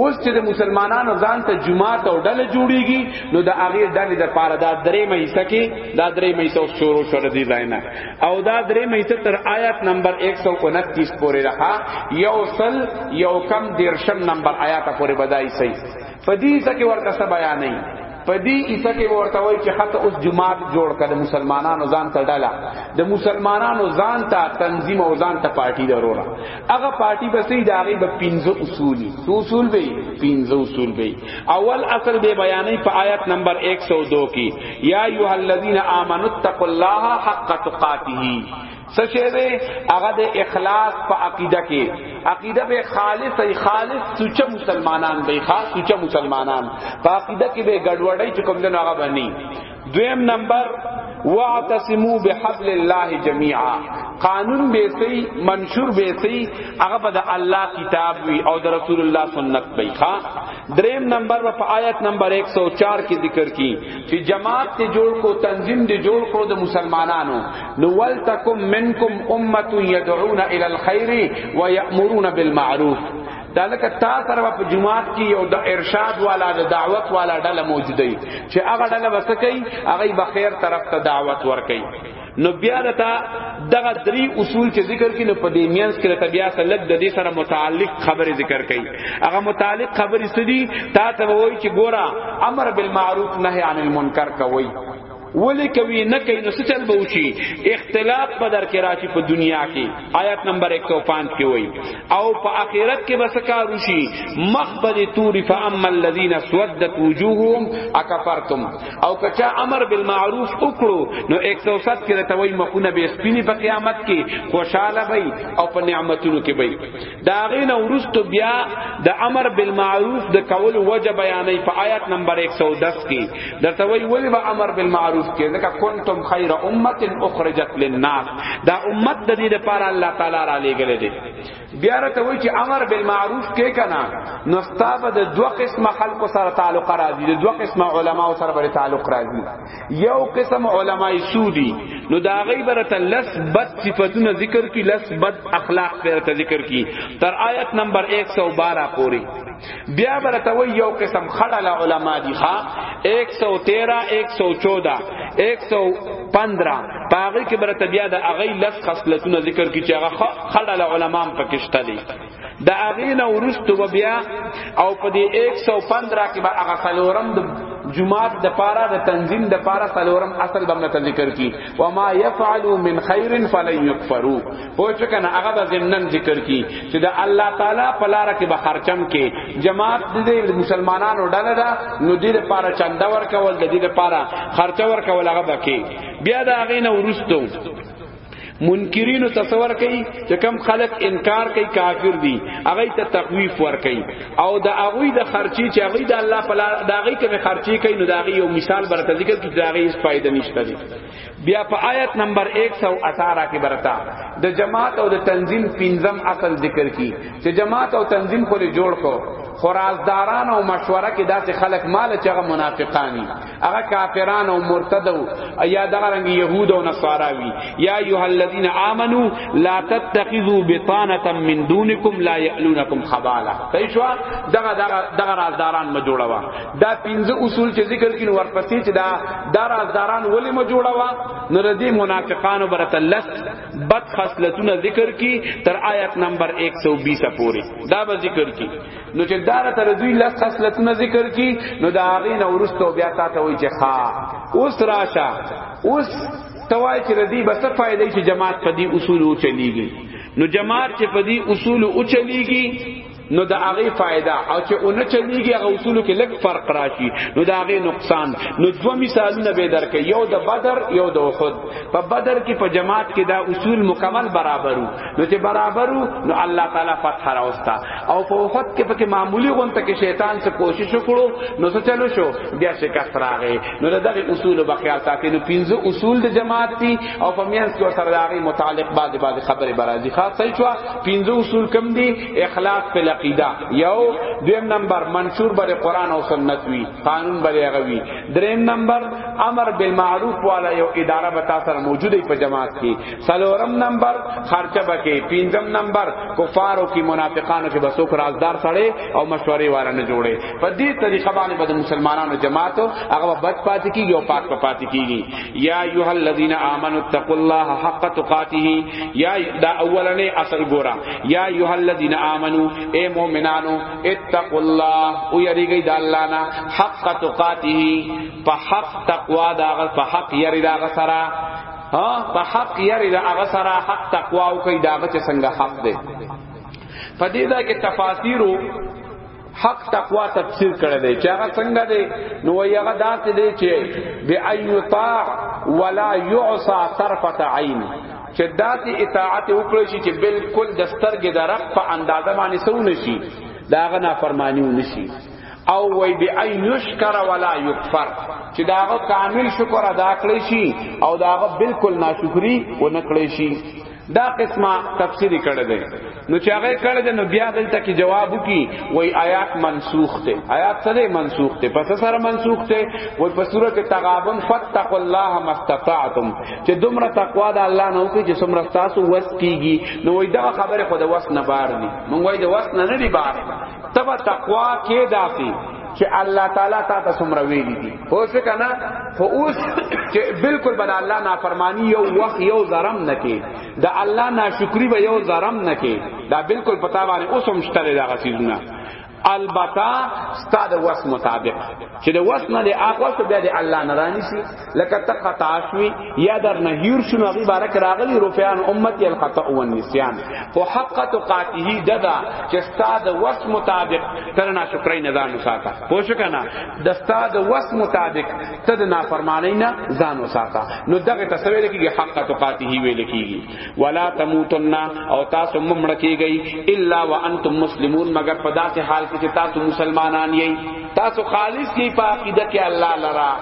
اوس چې د مسلمانانو ځان ته جماعت او ډله جوړیږي نو د هغه ډلې د پاره دا درې مېسه کې دا درې مېسه اوس شروع شول دي لاینه او دا درې مېسه تر آیات نمبر 129 پورې راخه یو سل یو کم دیرشم نمبر آیات پورې بدای سي په دې ځکه ورته بیان نه په دې ایسه کې ورته وای چې خاطر اوس جماعت جوړ کړه مسلمانانو ځان ته ډاله د مسلمانانو ځان ته تنظیم او ځان ته پارٹی دروړه هغه پارٹی به سي داغي به پنځه اصول تو اصول به پنځه اصول به اول اصل به بیانې په آیت نمبر 102 کې یا ایه الذین آمنوا اتقوا الله حق تقاته څه شی دی هغه د اخلاص په عقیده کې عقیده به خالص ای خالص سوچه مسلمانان به خاص سوچه مسلمانان په عقیده کې به ګډوډۍ چې کوم دنو هغه بني دویم نمبر واعتصموا بحبل الله جميعا قانون به سي منشور به سي هغه به د الله کتاب وي او د رسول الله سنت به ښا دریم نمبر په آیت نمبر 104 کې ذکر کی چې جماعت ته جوړ کو تنظیم دې جوړ کو د مسلمانانو نو ولتکم منکم امه يدعون الى الخير ويأمرون بالمعروف دا لکه تا سره په جماعت کې یو د ارشاد والا د دعوت والا ډله موجوده چې هغه ډله وسکي هغه به خیر طرف ته دعوت ورکي نو بیا دتا دغه دری اصول چې ذکر کینو په دې میانس کې ته بیا سلک د دې سره متعلق خبره ذکر کړي هغه متعلق خبره سدي تا ته وایي چې ګورا امر بالمعروف نهي عن المنکر کوي ولی کوي نه کوي نو څه چل به وشي اختلاف په در کې راشي په دنیا کې آیت نمبر 105 کې وایي او په آخرت کې به سکار وشي مخبد تور فاما الذين سودت وجوههم اكفرتم او کچا امر بالمعروف وکړو نو 107 کې ته وایي مخونه به سپینی په قیامت کې خوشاله وي او په نعمتونو کې وي دا غین ورستو بیا د امر بالمعروف د کول وجه بیانې په آیات نمبر 110 کې درته وی وی به امر بالمعروف کې ځکه کنتم خیر امه اخرجت للناس دا امت د دې لپاره الله تعالی را لېګل دي بیا راته وی چې امر بالمعروف کې کنا نو ستاب د دوه قسم خلکو سره تعلق راځي د دوه قسم علما سره بری تعلق راځي یو قسم علماء سودی نو دا غی برته لس بد صفاتونه ذکر کی لس بد اخلاق برته ذکر کی تر آیت نمبر 112 پوری بیا برته وی یو قسم خړل علماء دی ها 113 114 115 پاغی کې برته بیا د اغی لس خصلتونه ذکر کی چې هغه خړل علماء پکشته دي د اغین ورستو به بیا او په دې 115 کې به هغه سلورم د جمعات د پارا د تنظیم د پارا سلورم اصل بمنه ته ذکر کی و ما يفعلوا من خير فلن يكفروا پوچ کنه هغه به زمنن ذکر کی چې د الله تعالی په لار کې به خرچم کې جماعت د مسلمانانو ډله ده نو دې د پارا چنده ورکول د دې د پارا خرچ ورکول هغه بکی بیا د اغین ورستو منکرین تصور کوي چې کم خلق انکار کوي کافر دي هغه ته تخویف ور کوي او د هغه د خرچي چې هغه د الله په لار د هغه کوم خرچي کوي نو دا هغه یو مثال برته ذکر کی دا هغه هیڅ فائدہ نشته دي بیا په آیت نمبر 118 کې برتا د جماعت او د تنظیم پنځم اصل ذکر کی چې جماعت او تنظیم خو جوړ کو خورازداران او مشوره کې داسې خلق مال چې هغه منافقانی هغه کافران او مرتد او یا دغه رنګ يهود او نصارا وی یا ایه الذین آمنو لا تتخذوا بطانه من دونکم لا یعلونکم خبالا تیشوا دغه دغه دغه رازداران ما جوړوا دا پنځه اصول چې ذکر کین ورپسې چې دا دا رازداران ولی ما جوړوا نو ردی منافقانو برت لس بد خصلتونه ذکر کی تر آیت نمبر 120 پوری دا به ذکر کی نو چې دار تر دوی لس خصلتونه ذکر کی نو دا هغه نه ورستو بیا تا ته وای چې ها اوس راشه اوس توای چې ردی بس فائدې چې جماعت په دې اصول او چلیږي نو جماعت چې په دې اصول او چلیږي نو دا هغه فائدہ او چې اون چلیږي هغه اصول کې لږ فرق راشي نو دا هغه نقصان نو دوه مثالونه به درکې یو د بدر یو د احد په بدر کې په جماعت کې دا اصول مکمل برابرو نو چې برابرو نو الله تعالی فتح راوستا او په وخت کې پکې معمولی غونته کې شیطان څخه کوشش وکړو نو څه چلو شو بیا شکست راغی نو دغه اصول به خیال ساتي نو پنځه اصول د جماعت دي او په میانس کې سره دغه متعلق بعد بعد خبره برازي خاص صحیح شو پنځه اصول کم دي اخلاص په عقیده یو دویم نمبر منشور بر قران او سنت وی قانون بر غوی دریم نمبر امر بالمعروف والا یو اداره به تاسو موجوده په جماعت کې سلورم نمبر خرچه بکی پینزم نمبر کفارو کی منافقانو کی بسوک رازدار سڑے او مشوری والا نه جوڑے په دې طریقه باندې بد مسلمانانو جماعت هغه بد پات کی یو پاک پات کیږي یا ایها الذین آمنوا اتقوا الله حق تقاته یا دا اولنې اصل ګورا یا ایها الذین آمنوا اے مؤمنانو اتقوا الله او یریږي د الله نه حق تقاته په حق تقوا دا په حق یری دا سره ها په حق یری دا هغه سره حق تقوا او کوي دا چې څنګه حق دی په دې دا کې تفاسیرو حق تقوا تفسیر کړی دی چې هغه څنګه دی نو هغه داسې دی چې بأیطاع ولا یعصى طرفه عین چې داسې اطاعت وکړي شي چې بالکل دسترګې درق په اندازه باندې سونه شي داغه نافرمانی ونشي او وی بی ان یشکر ولا یکفر چې داغه کامل شکر ادا کړی شي او داغه بالکل ناشکری و نه کړی شي دا قسمه تفسیر کړه دی نو چې هغه کړه دی نو بیا دلته کې جواب وکي وای آیات منسوخ ته آیات سره منسوخ ته پس سره منسوخ ته وای په سوره کې تغابن فتقوا الله ما استطعتم چې دومره تقوا د الله نه وکي چې څومره تاسو وس کیږي نو وای دا خبره خو د وس نه بار دي مونږ وای د وس نه نه دی بار تب تقوا کې داسي چې الله تعالی تا ته سمره ویلي دي خو څه کنه خو اوس چې بالکل بل الله نافرمانی یو وخت یو ظلم نه کې دا الله ناشکری به یو ظلم نه کې دا بالکل پتا باندې اوس هم شته دا غسیزونه البته ستاد وس مطابق چې د وس نه د اقوس بیا د الله نه رانی شي لکه ته خطا شوی یا در نه هیر شنو غی بارک راغلی رفیان امتی الخطا والنسیان خو حق تقاته ددا چې استاد وس مطابق تر نه شکرای نه ځان وساته پوښ کنه د استاد وس مطابق تد نه فرمانی نه ځان وساته نو دغه تسویل کیږي حق تقاته ویل کیږي ولا تموتن او تاسو ممړ کیږئ الا وانتم مسلمون مگر په داسې حال کې چې تاسو مسلمانان یئ تاسو خالص یئ په عقیده کې الله لرا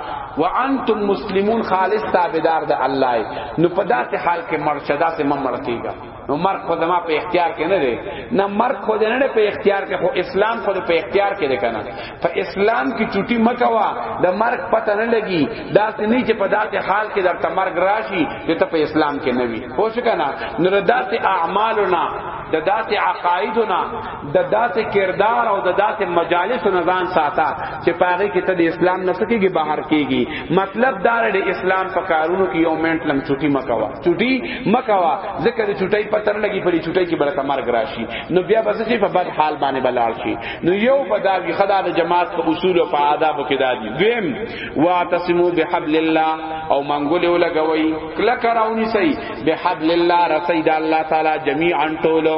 وانتم مسلمون خالص تابعدار د الله نو په داسې حال کې مرشدا سے ممړ کیږئ نو مرګ خو زما په اختیار کې نه دی نه مرګ خو نه په اختیار کې خو اسلام خو په اختیار کې دی کنه په اسلام کې چټي مکوا د مرګ پته نه لګي دا سني چې په داسې حال کې درته مرګ راشي چې ته په اسلام کې نه وي خو شو کنه نو د داسې اعمالنا د داسې عقایدنا د داسې کردار او د داسې مجالس نه ځان ساته چې پاره کې ته د اسلام نه سکیږي بهر کیږي مطلب دا د اسلام په کارونو کې یو منټ لم چټي مکوا چټي مکوا ذکر چټي پته نه لګي په چټي کې برکه مرګ راشي نو بیا بس چې په بد حال باندې بلال شي نو یو بداوی خدا د جماعت په اصول او په آداب کې دادی دویم واعتصموا بحبل الله او منګول ولګوي کله کراونی سي بحبل الله رسید الله تعالی جميعا ټولو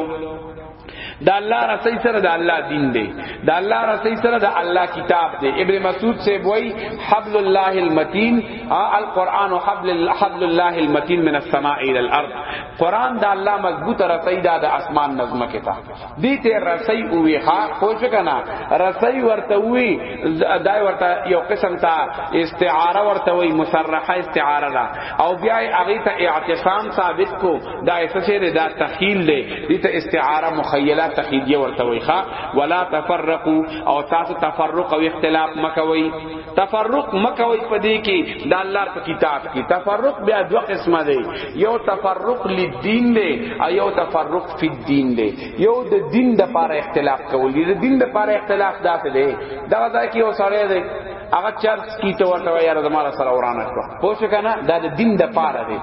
دا الله رسول سره دا الله دین دی دا الله رسول سره دا الله کتاب دی ابن مسعود سے وای حبل الله المتین القرآن حبل حبل الله المتین من السماء الى الارض قرآن دا الله مضبوط رسول دا, دا اسمان نظم کتاب دی ته رسي وی ها پوښ کنا رسي ورته وی دای ورته یو قسم ته استعاره ورته وی مصرحه استعاره ده او بیا هغه ته اعتصام ثابت کو دا اساسه دا تخیل دی دی ته استعاره مخیله تخیلیه ورته وی ها ولا تفرقوا او تاسو تفرق او اختلاف مکوي تفرق مکوي پدې کې د الله په کتاب کې تفرق بیا دوه قسمه دی یو تفرق للدین دی او یو تفرق فی الدین دی یو د دین د پاره اختلاف کول دی د دین د پاره اختلاف داسې دی دا ځکه کې یو سړی دی هغه چرس کی ته ورته یار زماره سره ورانه شو پوه شو کنه دا د دین د پاره دی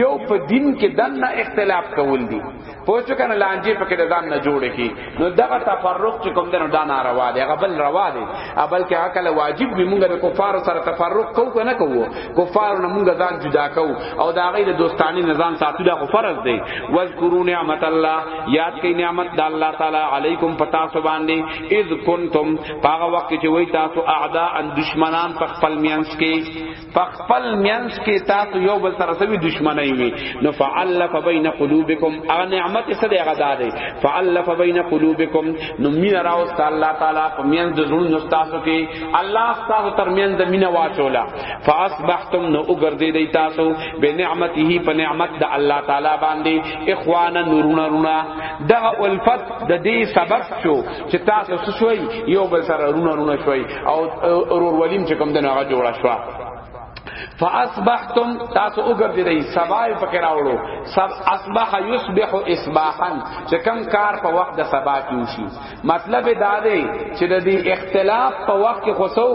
یو په دین کې دنه اختلاف کول دی پوه شو کنه لانجه پکې د ځان نه جوړه کی نو دغه تفرق چې کوم دنه دا ناروا دی هغه بل روا دی ابل کې عقل واجب وي مونږ د کفار سره تفرق کو کنه کو کفار نه مونږ ځان جدا کو او دا غي د دوستانی نظام ساتو دا فرض دی واذکروا نعمت الله یاد کئ نعمت د الله تعالی علیکم پتا سو باندې اذ کنتم هغه وخت چې وای تاسو اعداء دشمنان په خپل میانس کې فخپل مینس کې تاسو یو بل سره سوي دشمنی وي نو فعلف بین قلوبکم ا نعمت سره هغه داري فعلف بین قلوبکم نو مین راوست الله تعالی په مینس د زړونو تاسو کې الله تاسو تر مین د مینه واچولا فاصبحتم نو وګرځي دی تاسو به نعمته په نعمت د الله تعالی باندې اخوانا نورونه رونه دغه الفت د دې سبب شو چې تاسو شوي یو بل سره رونه رونه شوي او ورورولیم چې کوم دغه جوړه شو فاصبحتم تاسو وګرځیدئ سبا یې پکې راوړو سب اصبح یصبح اصباحا چې کم کار په وخت د سبا کې وشي مطلب دا دی چې د دې اختلاف په وخت کې خو سو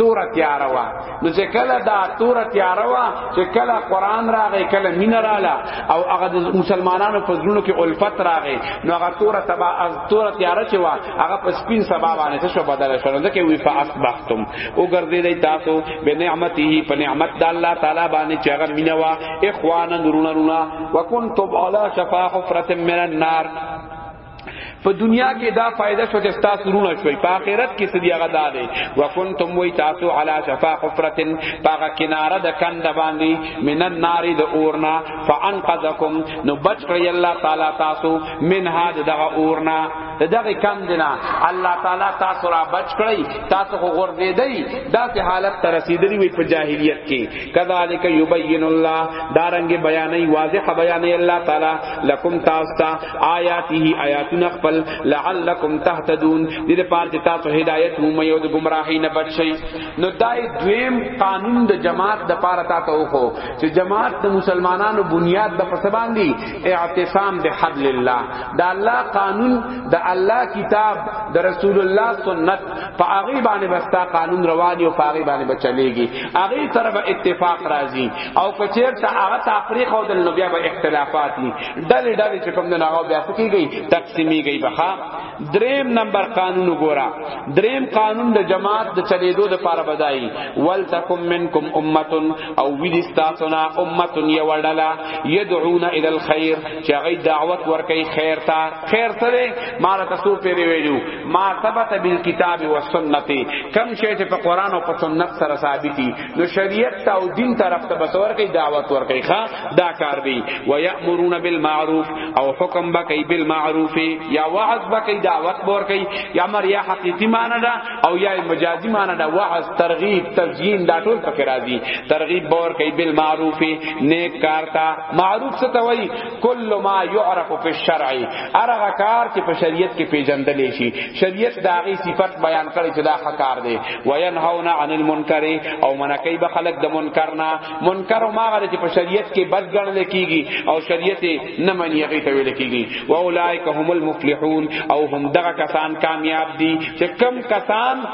تور تیار وا نو چې کله دا تور تیار وا چې کله قران راغی کله مين رااله او هغه د مسلمانانو په زړونو کې الفت راغی نو هغه تور تبا از تور تیار چې وا هغه په سپین سبا باندې شو بدل شو نو کې وی فاصبحتم او ګرځیدای تاسو به نعمتې په نعمت د الله تعالی باندې چې هغه مين وا اخوانا نورنا نورنا وکنتم علی شفا حفرة من النار په دنیا کې دا فائدہ شو چې تاسو رونه شوي په آخرت کې سدي هغه داده وکنتم وی تاسو علی شفا حفرتن پاغه کناره د کند باندې من النار د اورنا فانقذکم نو بچ کړی الله تعالی تاسو من هاد دغه اورنا دغه کندنا الله تعالی تاسو را بچ کړی تاسو خو غرزه دی داسې حالت ته رسیدلی وي په جاهلیت کې کذالک یبین الله دارنګ بیانې واضح بیانې الله تعالی لکم تاسو آیاته آیاتنا خپل لعلکم تهتدون دې د پاره چې تاسو هدایت مو مې او د گمراهی نه بچ شئ نو دای دویم قانون د جماعت د پاره تاسو وخو چې جماعت د مسلمانانو بنیاد د پسبان دی اعتصام به حبل الله د الله قانون د الله کتاب د رسول الله سنت په هغه باندې بستا قانون رواني او په هغه باندې بچلېږي هغه سره به اتفاق راځي او کچیر ته هغه تفریق او د نبی به اختلافات دي ډلې ډلې چې کوم نه هغه بیا څه کیږي تقسیمیږي بخا دریم نمبر قانون وګوره دریم قانون د جماعت د چلیدو د پاره بدایي ولتکم منکم امه او ودستاسنا امه یوړلا يدعون الى الخير چې هغه دعوت ورکړي خیر ته خیر سره مال تاسو پیری ویلو ما ثبت بالکتاب والسنه کم شی چې په قران او په سنت سره ثابتي نو شریعت تا او دین طرف ته بسور کوي دعوت ور کوي ښا دا کار دی و یامرون بالمعروف او حکم بکای بالمعروف یا وعظ بکای دعوت ور کوي یا مر یا حقیقی معنی دا او یا مجازی معنی دا وعظ ترغیب تزیین دا ټول پکې راځي ترغیب ور کوي بالمعروف نیک کار تا معروف څه ته وایي کل ما يعرف في الشرع ارغه کار چې په شریعت کې پیژندل شي شریعت دا غي صفت بیان کړي چې دا حکار دی وینهون عن المنکر او منکای به خلق د منکر نه منکر ما غره چې په شریعت کې بد ګڼل کیږي او شریعت نه منی غي ته ویل کیږي و اولائک هم المفلحون او هم دغه کسان کامیاب دي چې کم کسان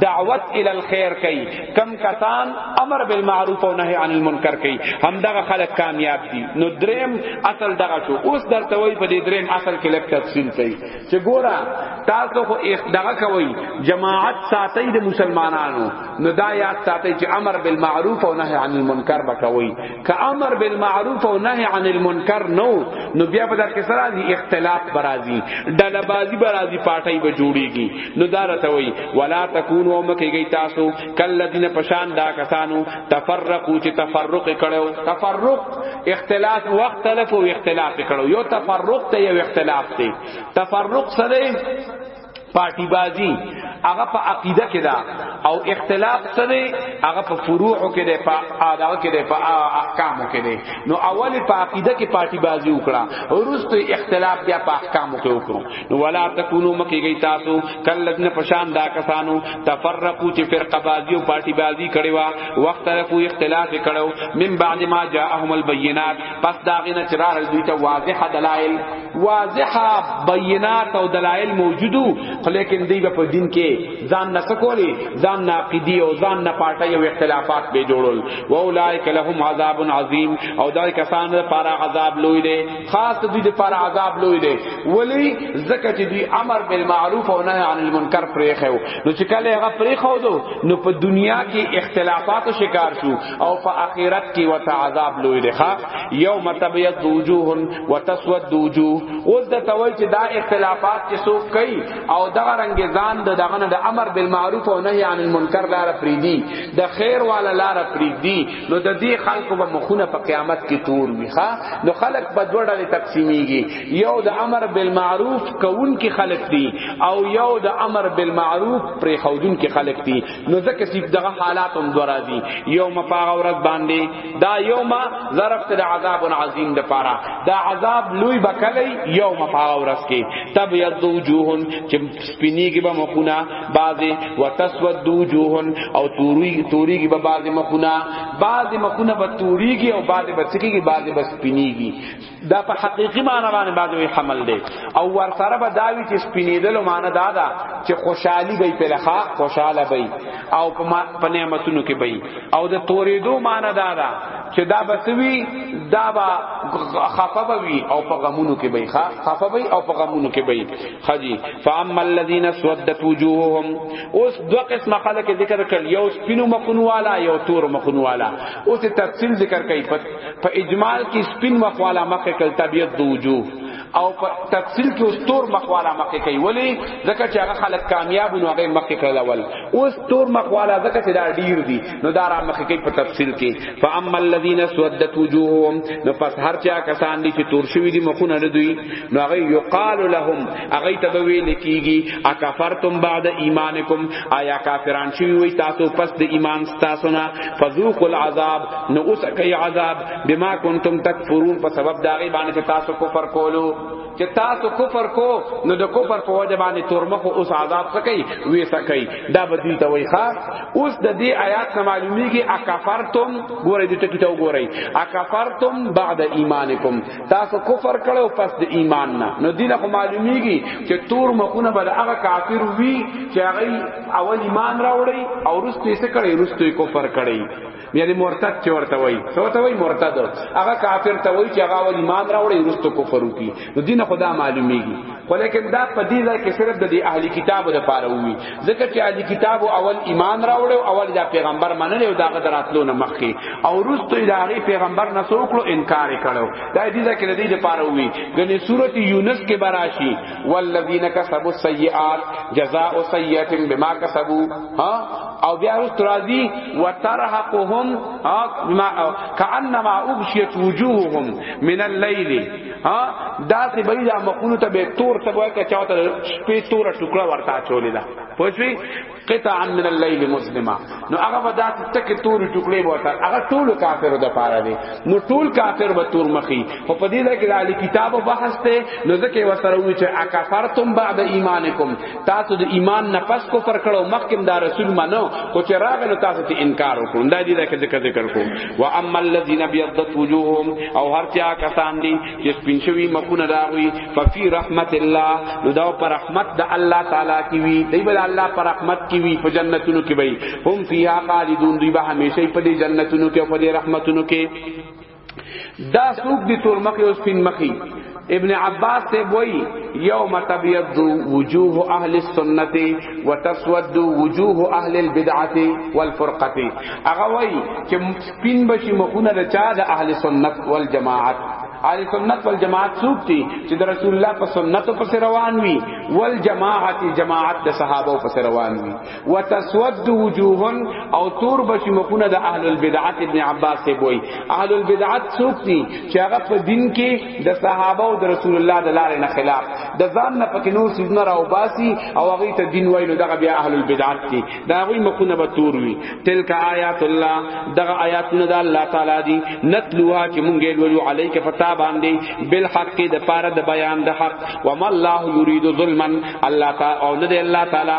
دعوت ال الخير کوي کم کسان امر بالمعروف او نهي عن المنکر کوي هم دغه خلک کامیاب دي نو دریم اصل دغه شو اوس درته وای په دې دریم اصل کې لک تفصیل کوي چې ګورا تاسو خو دغه کوي جماعت ساتي د مسلمانانو نو دا یاد ساتي چې امر بالمعروف او نهي عن المنکر بکوي که امر بالمعروف او نهي عن المنکر نو نو بیا په دغه سره اختلاف برازي ډلبازي برازي پارټي به جوړيږي نو دارته وی ولا تکونو مکیږي تاسو کلذین پشان دا کسانو تفرقو چې تفرق کړو تفرق اختلاف وخت تلف او اختلاف کړو یو تفرق ته یو اختلاف دی تفرق سره پارٹی بازی هغه په عقیده کې ده او اختلاف څه دی هغه په فروع کې ده په آداب کې ده په احکام کې ده نو اول په عقیده کې پارٹی بازی وکړه ورسته اختلاف بیا په احکام کې وکړو ولا تکونو مکی گئی تاسو کلذن پشان دا کسانو تفرقو چې فرقه بازی او پارٹی بازی کړي وا وخت طرفو اختلاف کړو من بعد ما جاءهم البينات پس دا غنه چرار دوی ته واضح دلائل واضح بینات او دلائل موجودو خو لیکن دی په دین کې ځان نه سکولی ځان نه عقیدی او ځان نه پارټي او اختلافات به جوړول واولائک لهم عذاب عظیم او دا کسان لپاره عذاب لوی دی خاص دوی د پر عذاب لوی دی ولی زکه چې دوی امر بالمعروف او نهی عن المنکر پرې خو نو چې کله هغه پرې خو دو نو په دنیا کې اختلافات شکار شو او په آخرت کې وت عذاب لوی دی ښا یوم تبیض وجوه وتسود وجوه اوس د توي چې دا اختلافات چې سو کوي او دا رنگ ځان د دغه د امر بالمعروف او نهی عن المنکر لار پرې دی د خیر والا لار پرې دی نو د دې خلکو به مخونه په قیامت کې تور وي ها نو خلک په دوه ډلې تقسیمیږي یو د امر بالمعروف کوون کې خلک دي او یو د امر بالمعروف پرې خودون کې خلک دي نو ځکه چې دغه حالات هم دوه راځي یوم پاغه ورځ باندې دا یوم ظرف ته عذاب عظیم د پاره دا عذاب لوی بکلی یوم پاغه ورځ کې تب یذ وجوهن چې سپینیږي به مخونه بعضی وتسود وجوهن او توری توریږي به بعضی مخونه بعضی مخونه به توریږي او بعضی به سکیږي بعضی به سپینیږي دا په حقیقی معنی باندې بعضی حمل دی او ور سره به داوی چې سپینیدل معنی دا ده چې خوشحالي به په لخوا خوشاله به او په نعمتونو کې به او د توریدو معنی دا ده چې دا بسوي دا با خفه وي او په غمونو کې به خفه وي او په غمونو کې به خجی فاما الذين سودت وجوههم اوس دو قسم خلق ذکر کړ یو سپینو مخونو والا یو تور مخونو والا اوس تفصیل ذکر کوي په اجمال کې سپین مخ والا مخ کل طبیعت دو وجوه او په تفصیل کې اوس تور مخ والا مخ کوي ولی ځکه چې هغه خلق کامیاب نو هغه مخ کول اول اوس تور مخ والا ځکه چې دا ډیر دي نو دا را مخ کې په تفصیل کې فاما الذين سودت وجوههم نو پس هر چا کسان دي چې تور شوی دي مخونه نه دوی نو هغه یقال لهم هغه ته ویل کیږي اکفرتم بعد ایمانکم آیا کافران شوی وي تاسو پس د ایمان تاسو نه فذوقوا العذاب نو اوس کوي عذاب بما کنتم تکفرون په سبب دا غي باندې تاسو کفر کولو چې تاسو کفر کو نو د کفر په وجه باندې تورمخ اوس عذاب سکی وی سکی دا بدوی ته وای ښا اوس د دې آیات نه معلومیږي اکفرتم ګورې دې ټکی ته وګورئ اکفرتم بعد ایمانکم تاسو کفر کړو پس د ایمان نه نو دینه خو معلومیږي چې تور مخونه بل هغه کافر وی چې هغه اول ایمان راوړی او رسته یې سکړی رسته کفر کړی یعنی مرتد چې ورته وای څه ته وای مرتد هغه کافر ته وای چې هغه ول ایمان راوړي رستو کفر وکي نو دین خدا معلومیږي خو لیکن دا په دې ځای کې صرف د اهلی کتابو د پاره وي ځکه چې اهلی کتابو اول ایمان راوړي او اول دا پیغمبر منل او دا غدراتلو نه مخکي او رستو دا غي پیغمبر نه سوکلو انکار کړو دا دې ځای کې د دې لپاره وي غني سورته یونس کې براشي والذین کسبوا السیئات جزاء سیئه بما کسبوا ها او بیا رست راضی و ترهقهم کانما اغشیت وجوههم من الليل ها دا سی بری دا مخونو ته به تور ته وای که چاته شپې تور ټوکړه ورتا چولې دا پوښوي قطعا من الليل مسلمه نو هغه به دا تک تور ټوکړې ورتا هغه ټول کافر د پاره دي نو ټول کافر به تور مخي خو په دې ځای کې د کتاب بحث ته نو ځکه وسره وی چې اکفرتم بعد ایمانکم تاسو د ایمان نه پس کو پر کړو مخکم دا رسول منو خو چې راغ نو تاسو ته انکار وکړو دا دې راکې ذکر ذکر کو و اما الذين بيضت وجوههم او هر چا کسان دي چې سپین شوی مخونه راغوي ففي رحمت الله نو دا پر رحمت د الله تعالی کی وی دی بل الله پر رحمت کی وی په جنتونو کې وی هم فيها خالدون دی به همیشه په دې جنتونو کې په دې رحمتونو کې دا سوق دي تور مخي او سپین مخي ابن عباس سے بوئی یوم تبیض وجوه اهل السنت وتسود وجوه اهل البدعه والفرقه هغه وای چې سپین بشي مخونه د چا د اهل سنت والجماعت اهل سنت والجماعت څوک دي چې د رسول الله په سنت پس روان وي والجماعت جماعت د صحابه پس روان وي وتسود وجوه او تور بشي مخونه د اهل البدعات ابن عباس ته وای اهل البدعات څوک دي چې هغه په دین کې د صحابه او د رسول الله د لارې نه خلاف د ځان نه پکې نور څه نه راو باسي او هغه ته دین وای نو دغه بیا اهل البدعات دي دا غوي مخونه به تور وي تلک آیات الله دغه آیاتونه د الله تعالی دي نتلوها چې مونږ یې ولو علیک فتا باندې بالحق د پاره د بیان د حق وما الله یرید ظلما الله تعالی او نه دی الله تعالی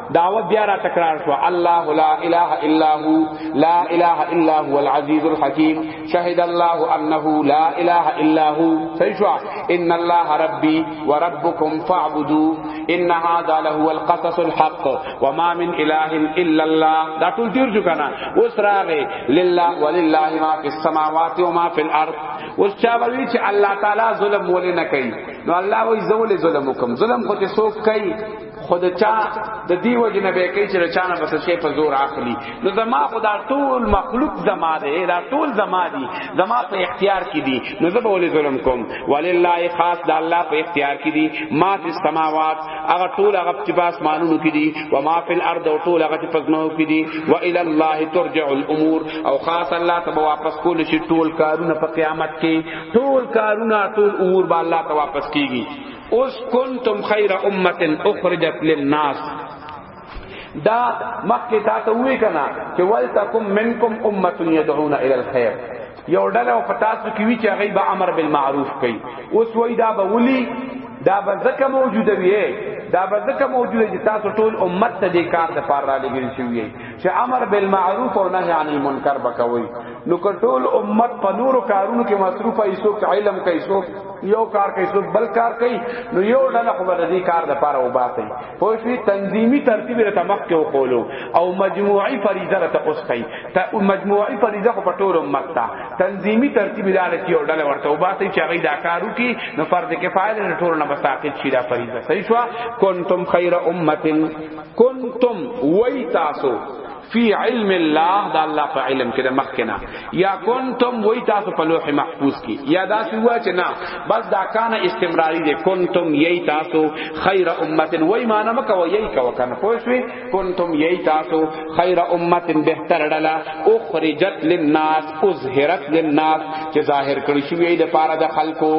دعوت بیا را تکرار شو الله لا اله الا هو لا اله الا هو العزیز الحکیم شهد الله انه لا اله الا هو سیشوا ان الله ربی و ربکم فاعبدوا ان هذا له القصص الحق وما من اله الا الله دا ټول تیر جو کنه اوس راغه لله ولله ما فی السماوات و ما فی الارض اوس چا وی چې الله تعالی ظلم ولې نه کوي نو الله وی زول ظلم وکم ظلم خو ته سوک کوي خود چا د دی وجه نه به کوي چې رچانه بس شي په زور اخلي نو زما خدا ټول مخلوق زما دی دا ټول زما دی زما په اختیار کې دی نو زه به ولې ظلم کوم ولله خاص د الله په اختیار کې دی ما فی السماوات هغه ټول هغه چې په اسمانونو کې دی و ما فی الارض او ټول هغه چې په ځمکو کې دی و الی الله ترجع الامور او خاص الله ته واپس کول شي ټول کارونه په قیامت کې ټول کارونه ټول امور به الله ته واپس کیږي اوس کنتم خیر امه اخرجت للناس دا مخکې تا ته وی کنه چې ولتکم منکم امه يدعون الى الخير یو ډله په تاسو کې وی چې هغه به امر بالمعروف کوي اوس وای دا به ولي دا به زکه موجود وي دا به زکه موجود چې تاسو ټول امت ته دې کار د پاره را لګیل شوی چې امر بالمعروف او نهی عن المنکر بکوي نو کټول امت په نورو کارونو کې مصروفه ایسو علم کې ایسو یو کار کوي څوک بل کار کوي نو یو ډله خو بل دې کار د پاره وباسي خو شي تنظیمی ترتیب ته مخ کې وقولو او مجموعي فریضه ته اوس کوي ته مجموعي فریضه خو په ټولو مکتا تنظیمی ترتیب لاله چې یو ډله ورته وباسي چې هغه دا کارو کی نو فرض کفایه نه ټولو نه مساقط شي دا فریضه صحیح شو کنتم خیر امه کنتم وای تاسو فی علم الله دا الله په علم کې د مخکنه یا کنتم وای تاسو په لوح محفوظ کې یا دا سوا چې نه بس دا کان استمراری دی کنتم یی تاسو خیر امه وای معنا مکه وای یی کو کنه پوه شئ کنتم یی تاسو خیر امه بهتر ډلا اخرجت للناس اظهرت للناس چې ظاهر کړی شوی د پاره د خلکو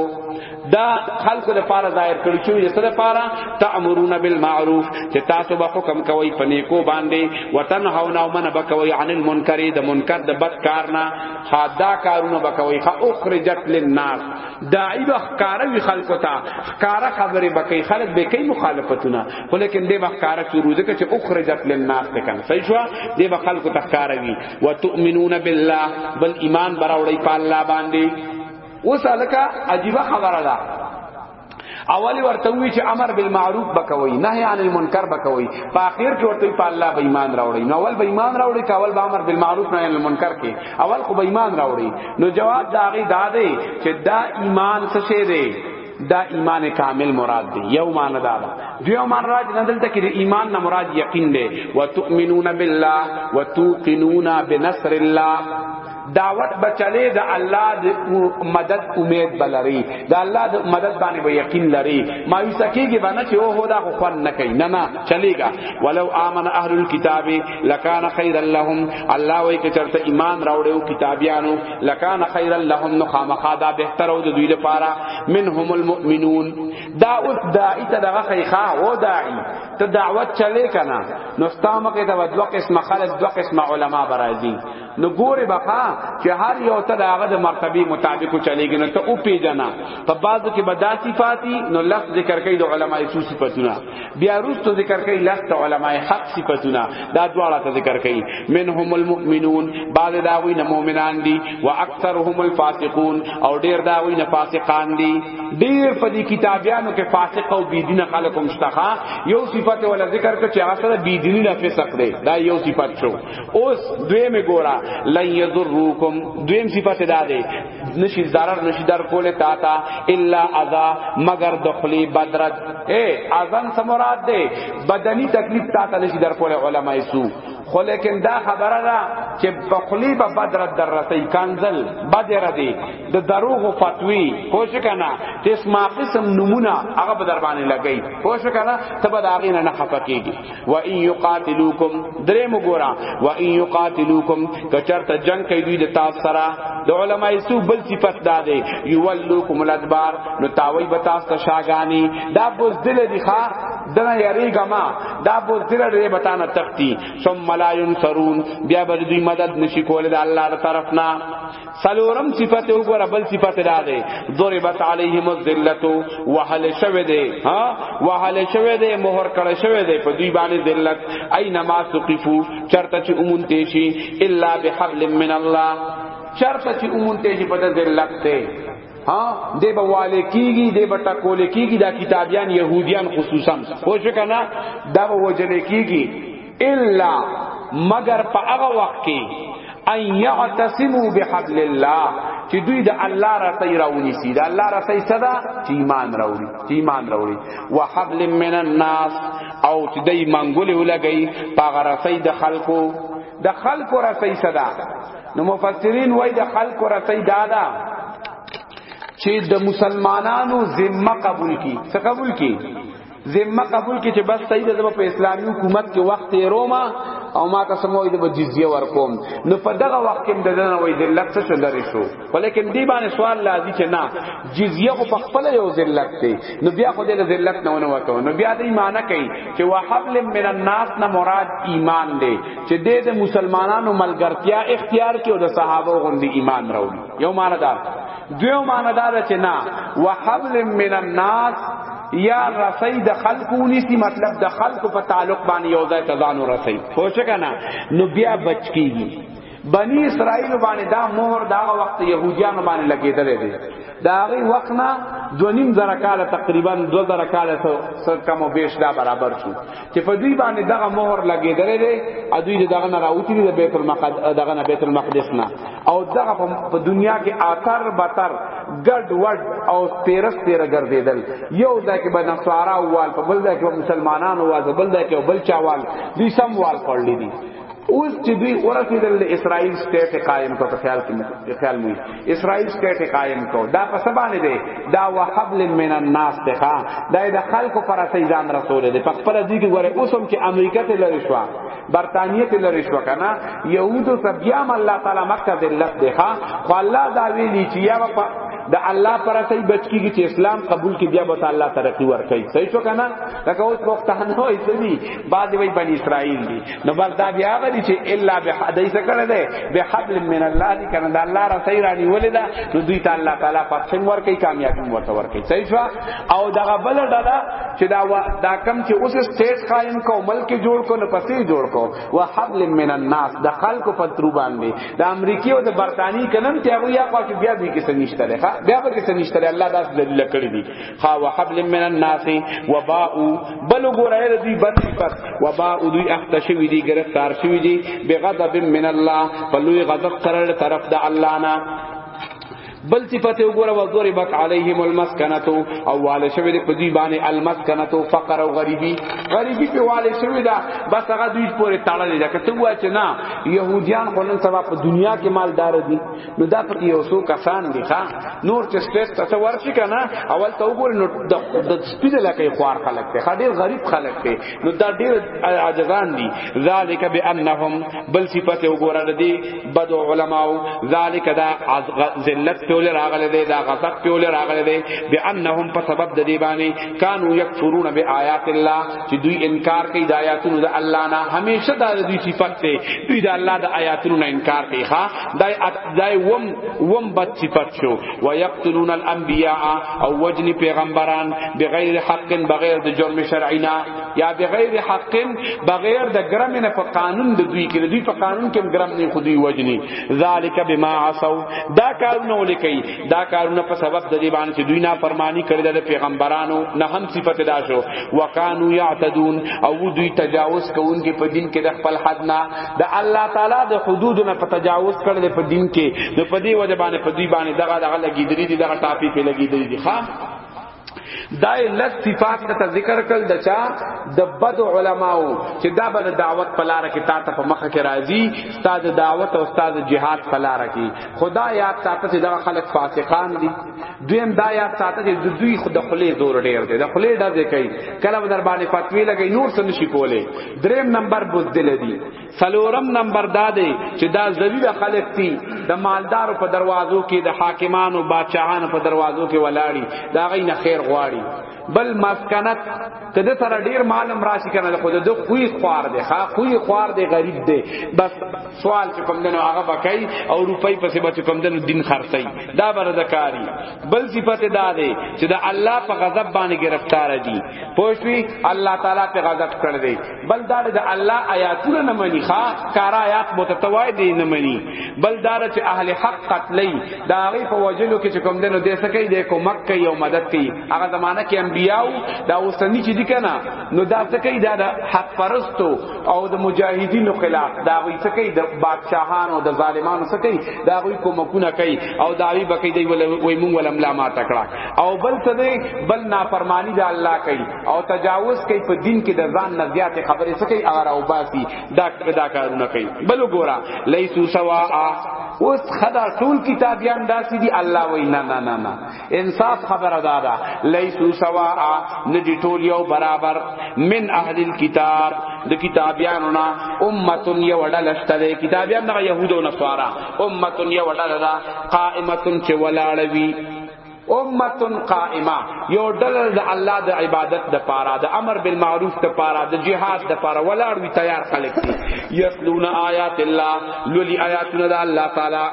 دا خلق د پاره ظاهر کړی شوی د سره پاره تامرون بالمعروف چې تاسو به حکم کوي په نیکو باندې وطن هاو نو من بکوي عن المنکر د منکر د بد کار نه خادا کارونه بکوي خ اخرجت للناس داعی به کاروي خلق ته کار خبره بکي خلق به کوي مخالفتونه ولیکن دې به کار شروع ځکه چې اخرجت للناس ته کنه صحیح شو دې به خلق ته کاروي وتؤمنون بالله بل ایمان براوړی په الله باندې اوس الکا عجیب خبره ده اولی ورته وی چې امر بالمعروف بکوي نهي عن المنکر بکوي په اخر کې ورته په الله به ایمان راوړي نو اول به ایمان راوړي چې اول به امر بالمعروف نهي عن المنکر کې اول خو به ایمان راوړي نو جواب دا غي دا دی چې دا ایمان څه شی دی دا ایمان کامل مراد دی یو مان دا دا دیو مان راج ندل تک ایمان نہ مراد یقین دے وتؤمنون بالله وتوقنون بنصر الله دعوت بچلې د الله د مدد امید بلري د الله د مدد باندې به یقین لري مایوس کیږي باندې چې او هدا خو خوان نه کوي نه نه چلیږي ولو امن اهل الكتاب لکان خیر لهم الله وای کې چرته ایمان راوړو کتابیانو لکان خیر لهم نو خامخا دا بهتر او د دوی لپاره منهم المؤمنون دا اوس داعی ته دغه خیخه او داعی ته دعوت چلے کنا نو ستامه کې دا دوه قسم خلک دوه قسم علما برازي نو ګوره بخا چې هر یو ته د هغه د مرتبه مطابق چلیږي نو ته او پیجنا په بعضو کې بدا صفاتی نو لفظ ذکر کوي د علماء سو صفاتونه بیا روستو ذکر کوي لفظ علماء حق صفاتونه دا دواړه ته ذکر کوي منهم المؤمنون بعض دا وی نه مؤمنان دي واکثرهم الفاسقون او ډیر دا وی نه فاسقان دي ډیر په دې کتابیانو کې فاسق او بيدینه خلکم شتخا یو صفت ولا ذکر کړي چې هغه سره بيدینه فسق دی دا یو صفت شو اوس دویم ګورا لن یضروکم دویم صفت دا دی نشی zarar نشی در کوله تا تا الا اذا مگر دخلی بدرد اے اذن سمراد دی بدنی تکلیف تا تا نشی در کوله علماء سو خو لیکن دا خبره ده چې بخلی به بدر در رسی کنزل بدر دی د دروغ فتوی پوش کنا تس ما قسم نمونه هغه به در باندې لګی پوش کنا ته به دا غینه نه خفقیږي و ان یقاتلوکم درې مګورا و ان یقاتلوکم کچرته جنگ کوي دوی د تاسو سره د علماء سو بل صفت دا دی یولوکم الادبار نو تاوی به تاسو شاګانی دا بوز دل دی ښا دنا یریګه ما دا بوز دل دې بتانه تختی ثم لا ينصرون بیا به دوی مدد نشي کولای د الله تر طرف نه سلورم صفت وګوره بل صفت دا دی ضربت علیهم الذلت وهل شوه دی ها وهل شوه دی مہر کړه شوه دی په دوی باندې ذلت اينما ثقفو چرته چې اومونته شي الا بحبل من الله چرته چې اومونته شي په ذلت ته ها دی به والي کیږي دی به ټکول کیږي دا کتابیان يهوديان خصوصا خو شو کنه دا به وجل کیږي الا مگر په هغه وخت کې ان يعتصموا بحبل الله چې دوی د الله را سي راونی سي د الله را سي صدا چې ایمان راوړي چې ایمان راوړي وحبل من الناس او چې دای منګولې ولګي پاغه را سي د خلکو د خلکو را سي صدا نو مفسرین وای د خلکو را سي دادا چې د مسلمانانو ذمه قبول کی څه قبول کی ذمہ قبول کی چې بس صحیح ده په اسلامي حکومت کې وخت یې روما او ما ته سموي د جزیه ورکوم نو په دغه وخت کې د دنه وای ذلت څه لري شو ولیکن دی باندې سوال لازم چې نه جزیه خو په خپل یو ذلت دی نو بیا خو د ذلت نه ونه وته نو بیا دې معنی کوي چې وحبل من الناس نه مراد ایمان دی چې د مسلمانانو ملګرتیا اختیار کې او د صحابه غوندي ایمان راوړي یو معنی دار دیو معنی دار چې نه وحبل من الناس یا رسی د خلکو ونیسی مطلب د خلکو په تعلق باندې یو ځای ته ځان ورسی خو څه کنه نو بیا بچ کیږي بنی اسرائیل باندې دا مهر دا وخت يهوديان باندې لګیدل دي دا غي وخت نه دونیم زره کال تقریبا 2000 کال سره کم او بیش دا برابر شو چې په دوی باندې دغه مهر لګیدلې ده ا دوی دغه نه راوتی دي د بیت المقدس دغه نه بیت المقدس نه او دغه په دنیا کې آثر بتر ګډ وډ او تیرس تیر ګرځیدل یو ځای کې به نصارا وال په بل ځای کې مسلمانانو وال په بل ځای کې بل چاوال دوی سم وال پړلې دي اوس چې دوی ورسېدل د اسرائیل سټیټ قائم کو په خیال کې خیال مو اسرائیل سټیټ قائم کو دا په سبا نه دی دا وحبل من الناس ته دا د خلکو پر اساس ځان رسول دی په خپل دې کې ګوره اوس هم چې امریکا ته لری شو برتانیې ته لری شو کنه یهودو سبیا الله تعالی مکه ذلت دی ښا خو الله دا ویلی چې یا په د الله پر اساس بچ کیږي چې اسلام قبول کړي بیا به الله ترقی ورکړي صحیح شو کنه دا کوم وخت نه وایي بعضی وی بنی اسرائیل دی نو بس دا بیا غدی چې الا بحدیث کړه ده به حبل من الله دی کنه دا الله را سیر علی ولدا نو دوی ته الله تعالی پاتشن ور کوي کامیابی ورته ور کوي صحیح شو او دا بل ډلا چې دا دا کم چې اوس سټیټ قائم کو ملک جوړ کو نو پسې جوړ کو و حبل من الناس د خلق په ترو باندې د امریکای او د برتانی کنن ته هغه یا خو بیا به کې سنشتره ها بیا به کې سنشتره الله داس دلیل کړی دی ها وحبل من الناس وباء بل ګورایل دی بتی پر وباء دوی اخت شوی دی گرفتار شوی دی بغضب من الله فلوی غضب سره طرف د الله نه بل صفت وګوره وضربت عليهم المسكنه او والي شوی دی په دی باندې المسكنه فقر او غریبی غریبی په والي شوی دا بس هغه دوی پورې تړلې ده کته وا چې نه يهوديان خلن سبا په دنیا کې مالدار دي نو دا پکې یو څو کسان دي ښا نور چې سټیټ ته ورشي کنه اول ته وګور نو د سپید لکه خوار خلک ته خډیر غریب خلک ته نو دا ډیر عاجزان دي ذالک بانهم بل صفته وګوره د دې بد علماو ذالک دا ذلت ټول راغله دي دا غضب ټول راغله دي بانهم په سبب د دې باندې کانوا یکفرون بیاات الله چې دوی انکار کوي د آیاتونو د الله نه همیشه دا دوی صفت ته دوی د الله د آیاتونو نه انکار کوي ښا دای دای وم وم بد صفات شو و یقتلون الانبیاء او وجنی پیغمبران بغیر حق بغیر د جرم شرعینا یا بغیر حق بغیر د ګرم نه په قانون د دوی کې دوی په قانون کې ګرم نه خودی وجنی ذالک بما عصوا دا کارونه ولیکي دا کارونه په سبب د دې باندې چې دوی نه فرمانی کړی د پیغمبرانو نه هم صفت دا شو وکانو یعتدون او دوی تجاوز کوونکې په دین کې د خپل حد نه د الله تعالی د حدودونو په تجاوز کړل په دین کې نو په دې وجه باندې په دې باندې دغه دغه لګیدلی دي دغه ټاپی په لګیدلی دي خام دای لږ صفات ته ذکر کړل د چا د بد علماو چې دا بل دعوت پلار کې تا ته په مخ کې راځي استاد دعوت او استاد جهاد پلار کې خدا یاد ساته چې دا خلک فاسقان دي دویم دا یاد ساته چې د دوی خود خلې زور ډیر دی د خلې ډز کوي کله در باندې فتوی لګي نور څه نشي کوله دریم نمبر بوزدل دی سلورم نمبر دا دی چې دا ذلیل خلق تی د مالدارو په دروازو کې د حاکمانو بادشاہانو په دروازو کې ولاړی دا غي نه خیر غواړي بل مسکنت کده سره ډیر معلوم راشي کنه د خود د خوې خوار دی ها خوې خوار دی غریب دی بس سوال چې کوم دنو هغه بکای او روپۍ پسې بچ کوم دنو دین خرڅي دا بردکاری بل صفت دا دی چې د الله په غضب باندې گرفتار دي پوښوی الله تعالی په غضب کړ دی بل دا د الله آیاتونه نه منی ښا کار آیات متتوای دی نه منی بل دا چې اهل حق قتلی دا غی په وجلو کې کوم دنو دې سکی دې کومک کوي او مدد کوي هغه زمانہ کې انبیاو دا اوسنی چې دي کنه نو دا سکی دا د حق پرستو او د مجاهدینو خلاف دا غی سکی د بادشاهانو د ظالمانو سکی دا غی کومکونه کوي او دا وی بکې دی ولې وای مونږ ولم لا ما تکړه او بل څه دی بل نافرمانی د الله کوي او تجاوز کوي په دین کې د ځان نه زیات خبرې څه کوي اگر او باسي دا دا کارونه کوي بل ګورا لیسو سوا اوس خدا ټول کتابیان داسې دي الله وای نه نه نه نه انصاف خبره دادا لیسو سوا نه دي ټول یو برابر من اهل الكتاب د کتابیانو نا امه یو ډله شته د کتابیان د يهودو نصارا امه یو ډله دا قائمه چې ولاړوي امتن قائمه یو ډلل د الله د عبادت د پاره د امر بالمعروف د پاره د جهاد د پاره ولاړ وی تیار خلک دي یتلون آیات الله لولی آیاتنا د الله تعالی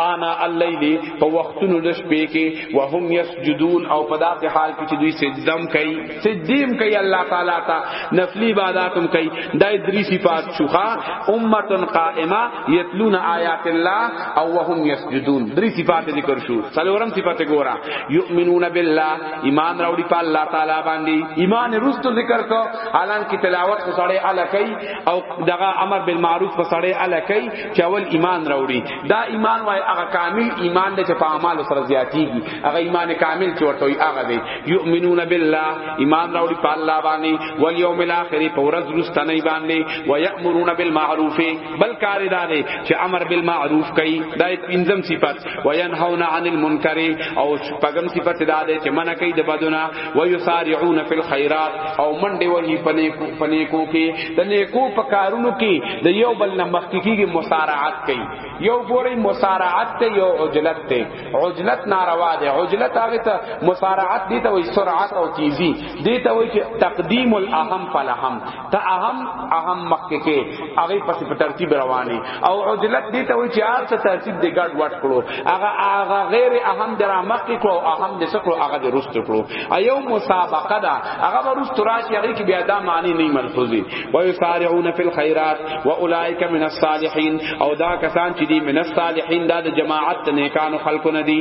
انا اللیل په وختونو د شپې کې وهم یسجدون او په داسې حال کې چې دوی سجدم کوي سجدیم کوي الله تعالی ته نفلی عبادتم کوي دای درې صفات شوخه امه قائمه یتلون آیات الله او وهم یسجدون دری صفات ذکر شو څلورم صفات ګورا یؤمنون بالله ایمان راوړي په الله تعالی باندې ایمان رستو ذکر کو حالان کی تلاوت کو سړی الکی او دغه امر بالمعروف کو سړی الکی چې اول ایمان راوړي دا ایمان وای هغه کامل ایمان د په اعمال سره زیاتیږي هغه ایمان کامل چې ورته وي هغه دی یؤمنون بالله ایمان راوړي په الله باندې والیوم الاخر په ورځ رستنی باندې ویامرون بالمعروف بل کار دا دی چې امر بالمعروف کوي دا پنځم صفت وینهون عن المنکر او پغم صفت دا دی چې منع کوي د بدونه ويسارعون فی الخيرات او منډه وهي پنیکو پنیکو کې د نیکو په کارونو کې د یو بل نه مخکې کیږي مسارعت کوي یو ګوري مسارعت ته یو عجلت ته عجلت ناروا ده عجلت هغه ته مسارعت دي ته وي سرعت او تیزی دي ته وي چې تقدیم الاهم فلهم ته اهم اهم مخکې کې هغه پس په ترتیب رواني او عجلت دي ته وي چې هر څه ترتیب دی ګډ وډ کړو هغه هغه غیر اهم در مخکې کو اهم د سکړو هغه د رست کړو ایو مسابقه ده هغه ورست راشي هغه کې بیا دا معنی نه ملحوظي و یسارعون فی الخيرات و اولئک من الصالحین او دا کسان چې دي من الصالحین دا د جماعت نیکانو خلقونه دي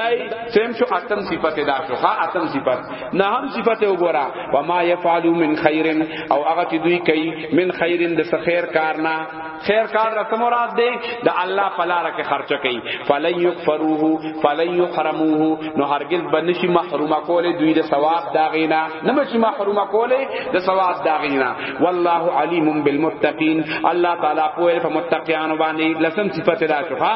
دای سیم شو اتم صفته دا شو ها اتم صفته نه هم صفت وګورا وما يفعلوا من خير او هغه چې دوی کوي من خير د خیر کارنا خیر کار رسم مراد دی د الله فلاره کې خرچ کوي فلن يكفروه فلن يحرموه نو هرگز بنشي محروم کوله دوی د ثواب داغینا نه بشي محروم کوله د ثواب داغینا والله عليم بالمتقين الله تعالی په متقین باندې لسم صفت دا شوه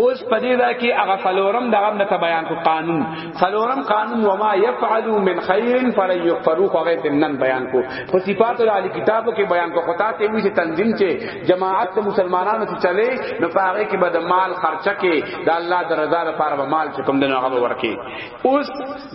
اوس پدې دا کې هغه فلورم دغه نه ته بیان کو قانون فلورم قانون و ما يفعلوا من خير فلن يغفروا خو غیر نن بیان کو په صفات العلی کتابو کې بیان کو خطا ته وی چې تنظیم چې جماعت د مسلمانانو ته چلے نو پاره کې بد مال خرچه کې د الله د رضا لپاره مال چې کوم دنه هغه ورکه اوس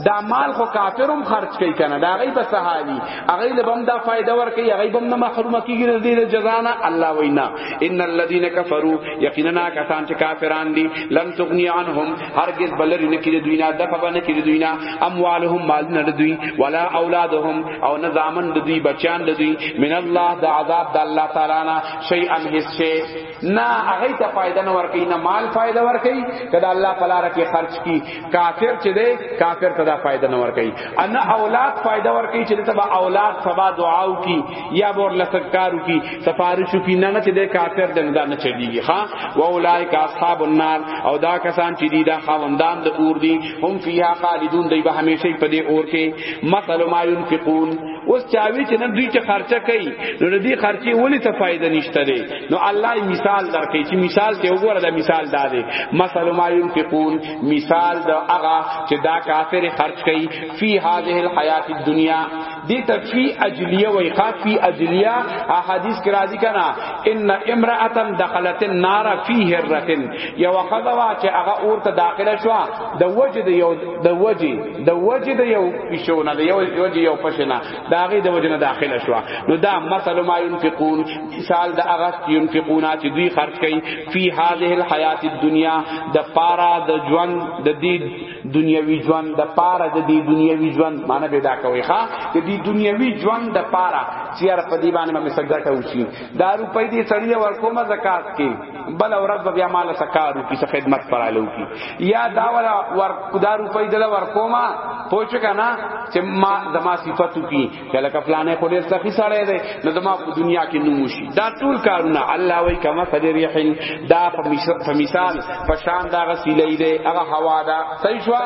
دا مال خو کافرم خرج کوي کنه دا غي بس حالي هغه له بم دا فائدہ ور کوي هغه بم نه محروم کیږي د دې جزانا الله وینا ان الذين كفروا یقینا کسان چې کافران دي لم تغني عنهم هرگز بلری نه کړي دوی نه دغه باندې کړي دوی نه اموالهم مال نه دوی ولا اولادهم او نه زامن دوی بچان دوی من الله د عذاب د الله تعالی نه شیئا هیڅ نه هغه ته فائدہ نه ورکې نه مال فائدہ ورکې کدا الله پلار کې خرج کی کافر چې دی کافر تدا فائدہ نه ورکې ان اولاد فائدہ ورکې چې تبا اولاد سبا دعاو کی یا بور لسکارو کی سفارشو کی نه نه چې دی کافر دنه دا نه چلیږي ها و اولایک اصحاب النار او دا کسان چې دی دا خوندان د اور دی هم فیها خالدون دی به همیشه په دې اور کې مثل ما ينفقون اوس چاوی چې نن دوی چې خرچه کوي نو دې خرچي ولې ته فائدہ نشته نو الله مثال درکې چې مثال ته وګوره دا مثال دا دی مثل ما ينفقون مثال دا هغه چې دا کافر خرج کوي فی هذه الحیات الدنیا دې ته فی اجلیه وای خافی اجلیه احادیث کې راځي کنا ان امراه دخلت النار فی هرتن یو خذوا چې هغه اور ته داخله شو د وجد یو د وجد د وجد یو پښونه یو وجد یو پښنه دا غي د وجنه داخله شو نو دا مثل ما ينفقون مثال د هغه ينفقونا چې دوی خرج کوي فی هذه الحیات الدنیا د پارا د ژوند د دې دنیوي ژوند د پارا د دې دنیوي ژوند معنی به دا کوي ښا د دې دنیوي ژوند د پارا چې هر په دې باندې مې سګټه وشي دا روپۍ دې سړی ورکوم زکات کې بل ورځ بیا مال سکارو کې خدمت پرالو کې یا دا ولا ور دا روپۍ دل ورکوما پوچ کنا چې ما زما صفاتو کې کله کفلانه خو ډیر سخی سړی دی نو دما په دنیا کې نوم شي دا ټول کارونه الله وای کما فدر یحل دا په مثال په شان دا غسیلې دی هغه هوا دا صحیح شو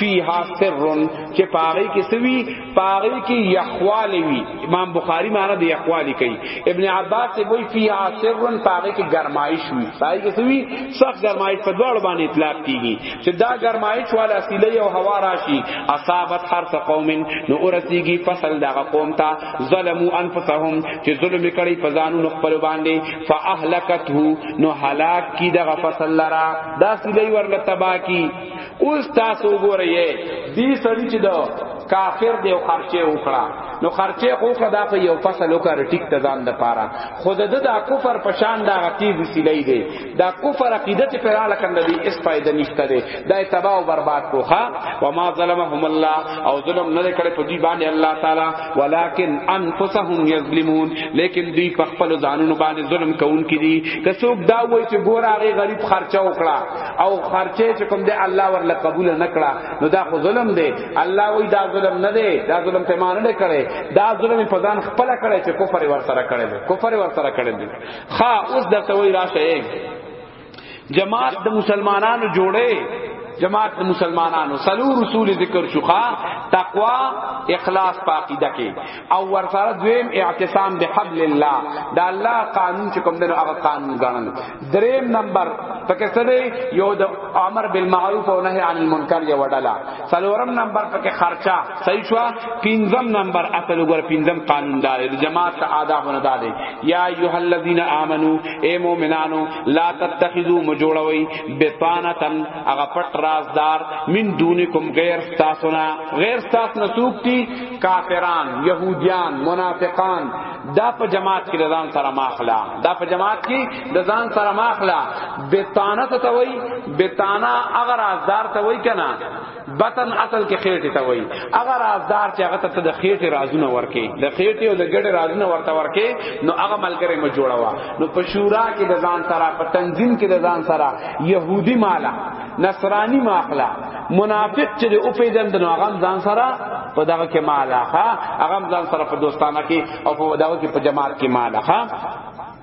فیها سرن چې پاره کې سوي پاره کې یخوالی وی امام بخاری معنا دی یخوالی کوي ابن عباس وای فیها سرن پاره کې گرمایش وی پاره کې سوي سخت گرمایش په دوړ باندې اطلاق کیږي چې دا ګرمایش والا سیلې او هوا راشي اصابت حرث قوم نو اورسیږي فصل دا قوم ته ظلمو انفسهم چې ظلم کړي په ځانونو خپل باندې فاهلکته نو هلاک کی دغه فصل لرا دا سیلې ورله تبا کی اوس تاسو ګورئ دې سړي چې دا کافر دی او خرچه وکړه نو خرچه خو خدا په یو فصل وکړ ټیک ته ځان د پاره خود د دا کفر پشان دا غتی وسیلې دی دا کفر عقیده ته پیدا لکن دی اس فائدہ نشته دی دا تباہ او برباد کوخه و ما ظلمهم الله او ظلم نه کړي په دې باندې الله تعالی ولکن انفسهم یظلمون لیکن دوی په خپل ځانونو باندې ظلم کوونکي دي که څوک دا وایي چې ګور هغه غریب خرچه وکړه او خرچه چې کوم دی الله ورله قبول نه کړه نو دا خو ظلم دی الله وایي دا ظلم نه دی دا ظلم ته مان نه کړي دا ظلم په ځان خپل کړي چې کفر ور سره کړي کفر ور سره کړي خا اوس درته وای راشه جماعت د مسلمانانو جوړه جماعت مسلمانانو سلو رسول ذکر شوخا تقوا اخلاص پاکیده کې او ورسره دویم اعتصام بحبل الله دا الله قانون چې کوم دنو هغه قانون ګڼل دریم نمبر پکې سره یو د امر بالمعروف او نهی عن المنکر یو ډلا سلورم نمبر پکې خرچا صحیح شو پنځم نمبر اصل وګور پنځم قانون دار د جماعت ته آداب نه دار یا ایه الذین آمنو اے مومنانو لا تتخذوا مجوړوي بطانتن هغه پټ رازدار من دونکم غیر تاسونا غیر تاس نسوکتی کافران یهودیان منافقان دا په جماعت کې رضان سره ماخلا دا په جماعت کې د ځان سره ماخلا بتانه ته وای بتانه اگر ازدار ته وای کنه بطن اصل کې خېټه ته وای اگر ازدار چې هغه ته د خېټه رازونه ورکې د خېټه او د ګډه رازونه ورته ورکې نو هغه ملګری مو جوړوا نو په شورا کې د ځان سره په تنظیم کې د ځان سره يهودي مالا نصرانی ماخلا منافق چې د اوپې دند نو هغه ځان سره په دغه کې مالا ها هغه ځان سره په دوستانه کې او په دغه کې په جماعت کې مالا ها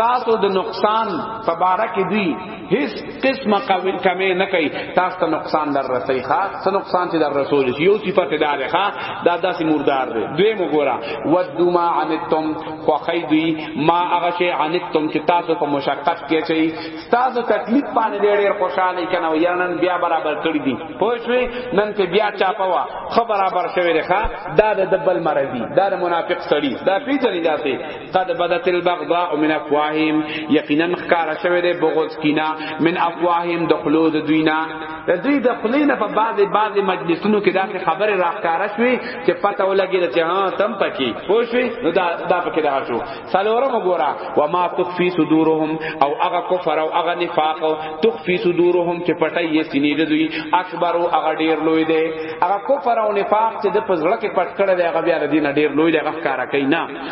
تاسو د نقصان په باره کې دی هیڅ قسمه کمی نه کوي تاسو ته نقصان در رسي ښا څه نقصان چې در رسول شي یو صفت دار ښا دا داسې مردار دی دوی مګورا ودو ما عنتم خو خیدی ما هغه شی عنتم چې تاسو په مشقت کې شي تاسو تکلیف باندې ډېر خوشاله کنه یا نن بیا برابر کړی دی پوه شوي نن ته بیا چاپوا خبر برابر شوی ښا دا د دبل مرضی دا د منافق سړی دا پیځلی داسې قد بدت البغضاء من افواههم یقینا خکارا شوه ده بغض کینا من افواههم دخلو د دوینا د دوی د خلینا په بعض بعض مجلسونو کې داسې خبره راخکارا شوی چې پته ولګی چې ها تم پکی پوښوی نو دا دا پکې دا شو سلورم ګورا و ما تخفی صدورهم او هغه کفر او هغه نفاق تخفی صدورهم چې پټه یې سینې د دوی اکبر او هغه ډیر لوی دی هغه کفر او نفاق چې د پزړه کې پټ کړه دی هغه بیا د دین ډیر لوی دی هغه خکارا کوي نه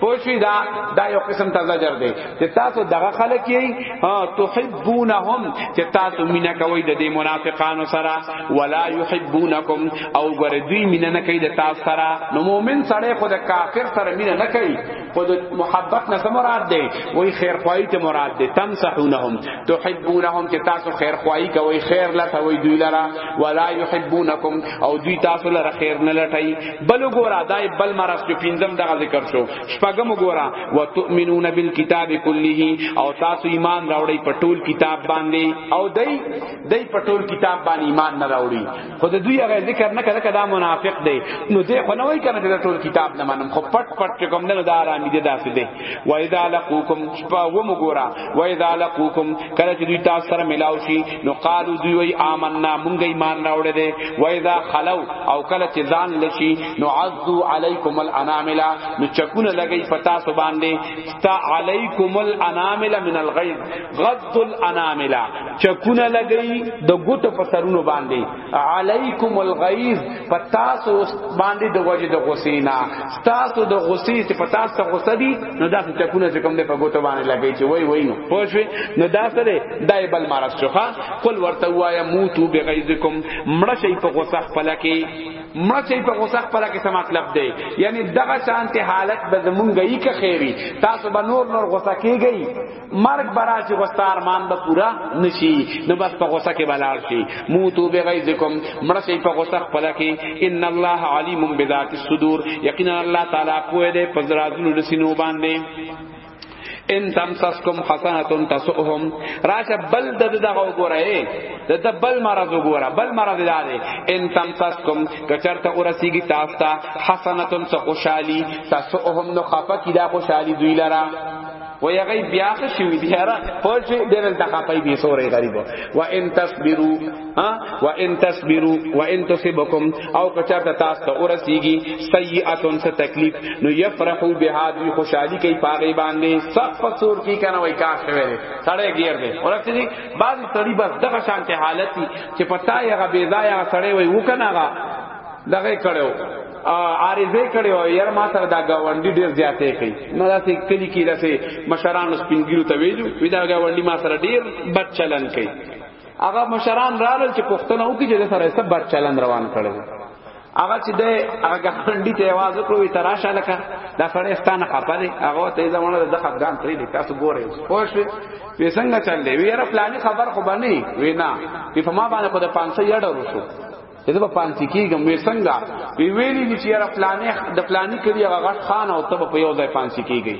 پوښی دا دا یو قسم ته زجر دی چې تاسو دغه خلک یې تحبونهم چې تاسو مینا کوي د دې منافقانو سره ولا يحبونکم او ګر دوی مینا نه کوي د تاسو سره نو مؤمن سره خود کافر سره مینا نه کوي خود محبت نه مراد دی وای خیر خوایي ته مراد دی تمسحونهم تحبونهم چې تاسو خیر خوایي کوي خیر لته وي دوی لرا ولا يحبونکم او دوی تاسو لره خیر نه لټي بل ګورا دای بل مرس په پینځم دغه ذکر شو شپږم ګورا وتؤمنون بالکتاب کله او تاسو ایمان راوړی په ټول کتاب باندې او دای دای په ټول کتاب باندې ایمان نه راوړي خو د دوی هغه ذکر نه کړه کدا منافق دی نو دې خو نه وای کنه د ټول کتاب نه منم خو پټ پټ کوم نه دار امید داسې دی و اذا لقوکم شپا و مګورا و اذا لقوکم کله چې دوی تاسو سره ملاو شي نو قالو دوی وی آمنا مونږ ایمان راوړل دي و اذا خلو او کله چې ځان لشي نو عذو علیکم الانامل نو چکونه لګی پتا سو باندې استا علیکم الانامل من الغیظ غض الانامل چکونه لګی د ګوت په سرونو باندې علیکم الغیظ پتاسو باندې د وجه د غسینا تاسو د غسی چې پتاسو ته غصه دي نو دا څه چکونه چې کوم دې په ګوتو باندې لګی چې وای وای نو پوښوي نو دا سره دای بل مرض شوخه قل ورته وایا موتو بغیظکم مړ شي په غصه خپل کې مچې په غوسه خپل کې څه مطلب دی یعنی دغه شانته حالت به زمونږ یې که خیری تاسو به نور نور غوسه کیږئ مرگ براشی غستا ارمان به پورا نشی نو بس په غوسه کې بلار شي موتو بغیظکم مرسی په غوسه خپل کې ان الله علیم بذات الصدور یقینا الله تعالی کوه دې پزرازونو لسینو باندې ان تمسسکم حسنه تسؤهم راشه بل د دغه وګوره د د بل مرض وګوره بل مرض دا دی ان تمسسکم کچرته ورسیږي تاسو ته حسنه خوشحالي تسؤهم نو خفه کی دا خوشحالي دوی لره و یغی بیا شوی دی را پول شي ډېر ته خپای دی سورې غریب و ان تصبروا ها و ان تصبروا و ان تصبکم او کچرته تاسو ته ورسیږي سیئاتن څه تکلیف نو یفرحو بها دی خوشحالي کوي پاغي باندې صف سور کی کنه وای کا شوی دی سړی غیر دی ورته دی بعض سړی بس دغه شانته حالت چې پتا یې غبیدا یا سړی وای وکنه دغه کړو عارضه کړي او یار ما سره دا گاونډي ډیر زیاتې کوي نو داسې کلی کې داسې مشران سپینګیرو ته ویلو وی دا گاونډي ما سره ډیر بد چلن کوي هغه مشران راغلل چې پښتنه وکړي چې سره سب بد چلن روان کړي هغه چې د هغه ګاونډي ته आवाज وکړو وی تراشه لکه دا سړی ستانه خپه دی هغه ته زمونه د خپګان پرې دی تاسو ګورئ خو شو وی څنګه چل دی وی یاره پلاني خبر خو باندې وی نه وی په ما باندې خو د 500 یډ ورسو زه په پانتی کېږم وې څنګه وی ویلی دي چې را پلانې د پلانې کړي هغه غټ خان او ته په یو ځای پانتی کېږي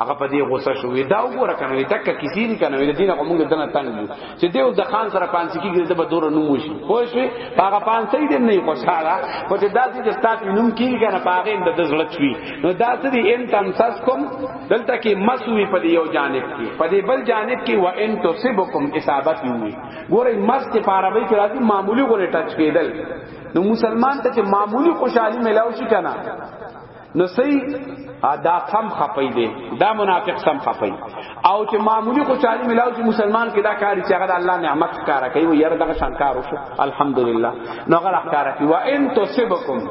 هغه په دې غوسه شو وی دا وګوره کنه وی تک کسی نه کنه وی دینه کومه دنه تنګ یو چې دیو د خان سره پانسی کیږي د بدور نو وشي خو شي هغه پانسی دې نه خوشاله خو چې داسې د ستات نوم کیږي کنه پاغه د دزړت شي نو داسې دې ان تمسس کوم دلته کې مسوي په یو جانب کې په دې بل جانب کې و ان تصبکم اصابت وي ګورې مست په عربی کې راځي معمولی غونې ټچ کېدل نو مسلمان ته چې معمولی خوشحالي ملاو شي کنه نو سي ادا سم خپي دي دا منافق سم خپي او چې معمولی خوشحالي ملاو شي مسلمان کې دا کاری چې هغه الله نعمت کارا کوي و ير دغه شانکار وشو الحمدلله نو هغه کارا کوي وان تصبکم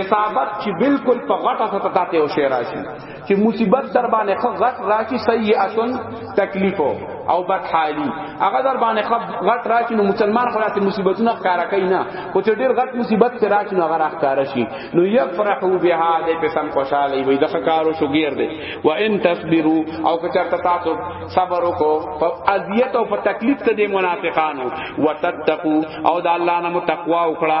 اصابت چې بالکل په غټه ستا ته او شی راشي چې مصیبت در باندې خو غټ راشي سیئاتن تکلیف او بدحالی هغه در باندې خو غټ راشي نو مسلمان خلاص مصیبتونه ښکارا کوي نه او چې ډیر غټ مصیبت ته راشي نو هغه راخاره شي نو یفرحو بها دې په سم خوشاله وي د خکارو شوګیر دې و ان تصبرو او که چرته تاسو صبر وکړو په اذیت او په تکلیف ته دې منافقانو وتتقو او د الله نه متقوا وکړه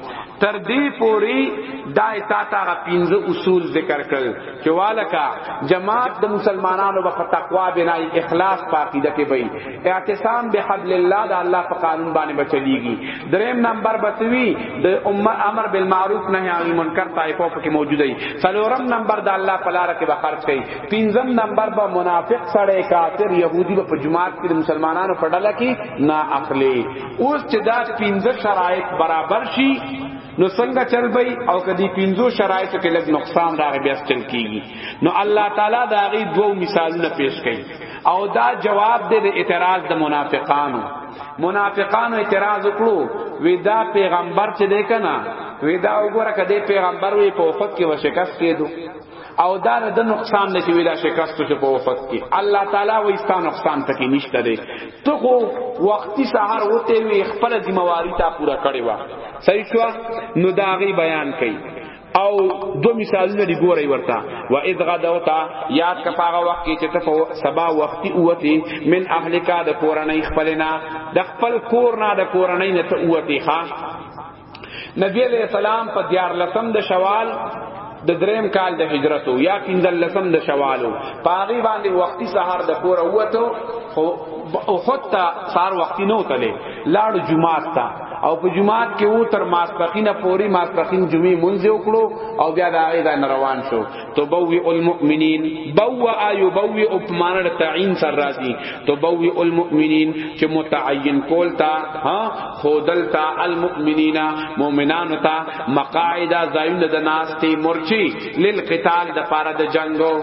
تر دې پوری دای تا تا غ پینځه اصول ذکر کړ چې والکا جماعت د مسلمانانو په تقوا بنای اخلاص پاکیده کې وي اعتصام بحبل الله د الله په قانون باندې بچلیږي دریم نمبر بتوی د امه امر بالمعروف نهی عن المنکر طائفه په کې موجوده ای څلورم نمبر د الله په لار کې به خرج کړي پنځم نمبر به منافق سړی کافر يهودي په جماعت کې مسلمانانو په ډله کې نه اخلي اوس چې دا پنځه شرایط برابر شي نو څنګه چل بی او کدی پینزو شرایط کې لګ نقصان راغی بیا چل کیږي نو الله تعالی دا غي دوو مثالونه پیش کړي او دا جواب دی د اعتراض د منافقانو منافقانو اعتراض وکړو وی دا پیغمبر چې دی کنه وی دا وګوره کدی پیغمبر وی په وفات کې وشکست کېدو او دا د نقصان نه چې ویلا شکست شو په وفات کې الله تعالی و ایستا نقصان پکې نشته دی ته خو وختي سحر وته وی خپل ذمہ واری تا پورا کړی و صحیح شو نو دا غي بیان کړي او دو مثالونه دی ګورای ورته و اذ غدوتا یاد کا پاغه وخت کې چې ته سبا وختي اوتی من اهلکا د کورنۍ خپلنا د خپل کور نه د کورنۍ نه ته اوتی ښا نبی علیہ السلام په دیار لسم د شوال د دریم کال د هجرت یا پنځل لسم د شوالو پاغي باندې وختي سحر د کور وته خو او خطا سار وختي نو تله لاړو جمعات تا او په جمعات کې وو تر ماسپخینه پوری ماسپخین جمعې مونږ وکړو او بیا د هغه ځای روان شو تبوئ المؤمنین بوا یبوئ اپمانه تعین سر راضی تبوئ المؤمنین چې متعین کول تا ها خودل تا المؤمنین مؤمنان تا مقاعد زاین د ناس تی مرچی للقتال د پاره د جنگو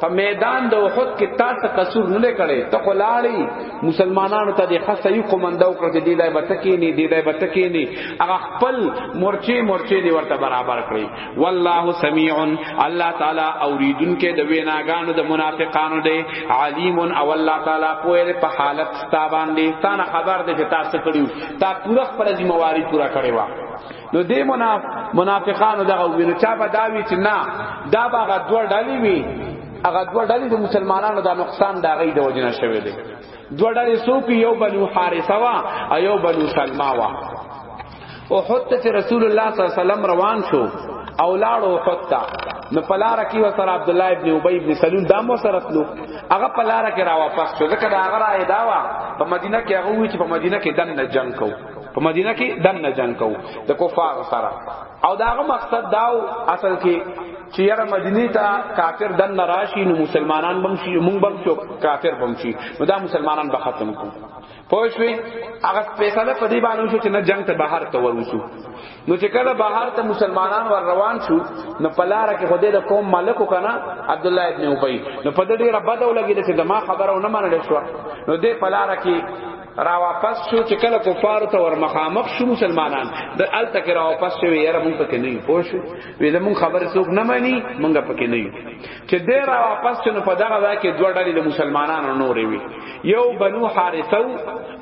په میدان د وحد کې تا ته قصور نه کړي ته خلاړي مسلمانانو ته د خاصه یو کومندو کړ چې دی لای بتکی نه دی لای بتکی نه هغه خپل مورچه مورچه دی ورته برابر کړی والله سميع الله تعالی اوریدون کې د ویناګانو د منافقانو دی علیم او الله تعالی پوهه په حالت ستا باندې تانه خبر دی چې تاسو کړیو تا پوره خپل ذمہ واری پورا کړی و نو دې مناف منافقانو دغه وینو چا به داوی چې نه دا باغه دوه ډلې وی هغه دوه ډلې د مسلمانانو د نقصان دا غي د وجنه شوی دی دوه ډلې سو کې یو بنو حارثه وا او یو بنو سلمہ وا او حتی چې رسول الله صلی الله علیه وسلم روان شو او لاړو حتی نو پلار کی و سره عبد الله ابن ابی ابن سلول دام و سره تلو هغه پلار کی را واپس شو ځکه دا هغه را ایداوا په مدینه کې هغه وی چې په مدینه کې دن نه جنگ کو په مدینه کې دن نه جنگ کو د کفار سره او داغه مقصد داو اصل کې چې یاره مدینه ته کافر دن نه راشي نو مسلمانان بم شي مونږ بم شو کافر بم شي نو دا مسلمانان به ختم کو پوښوي هغه فیصله په دې باندې شو چې نه جنگ ته بهر ته وروسو نو چې کله بهر ته مسلمانان ور روان شو نو پلار کې خدای د قوم مالک کنا عبد الله ابن ابي نو په دې ډیر بد ولګید چې دما خبره نه منل شو نو دې پلار کې را واپس شو چې کله کفار ته ور مخامخ شو مسلمانان د ال تک را واپس شو یاره مونږ پکې نه یو پوه شو ویل مونږ خبره څوک نه مانی مونږ پکې نه یو چې دې را واپس شنو په دغه ځای کې دوه ډلې د مسلمانانو نورې وي یو بنو حارثه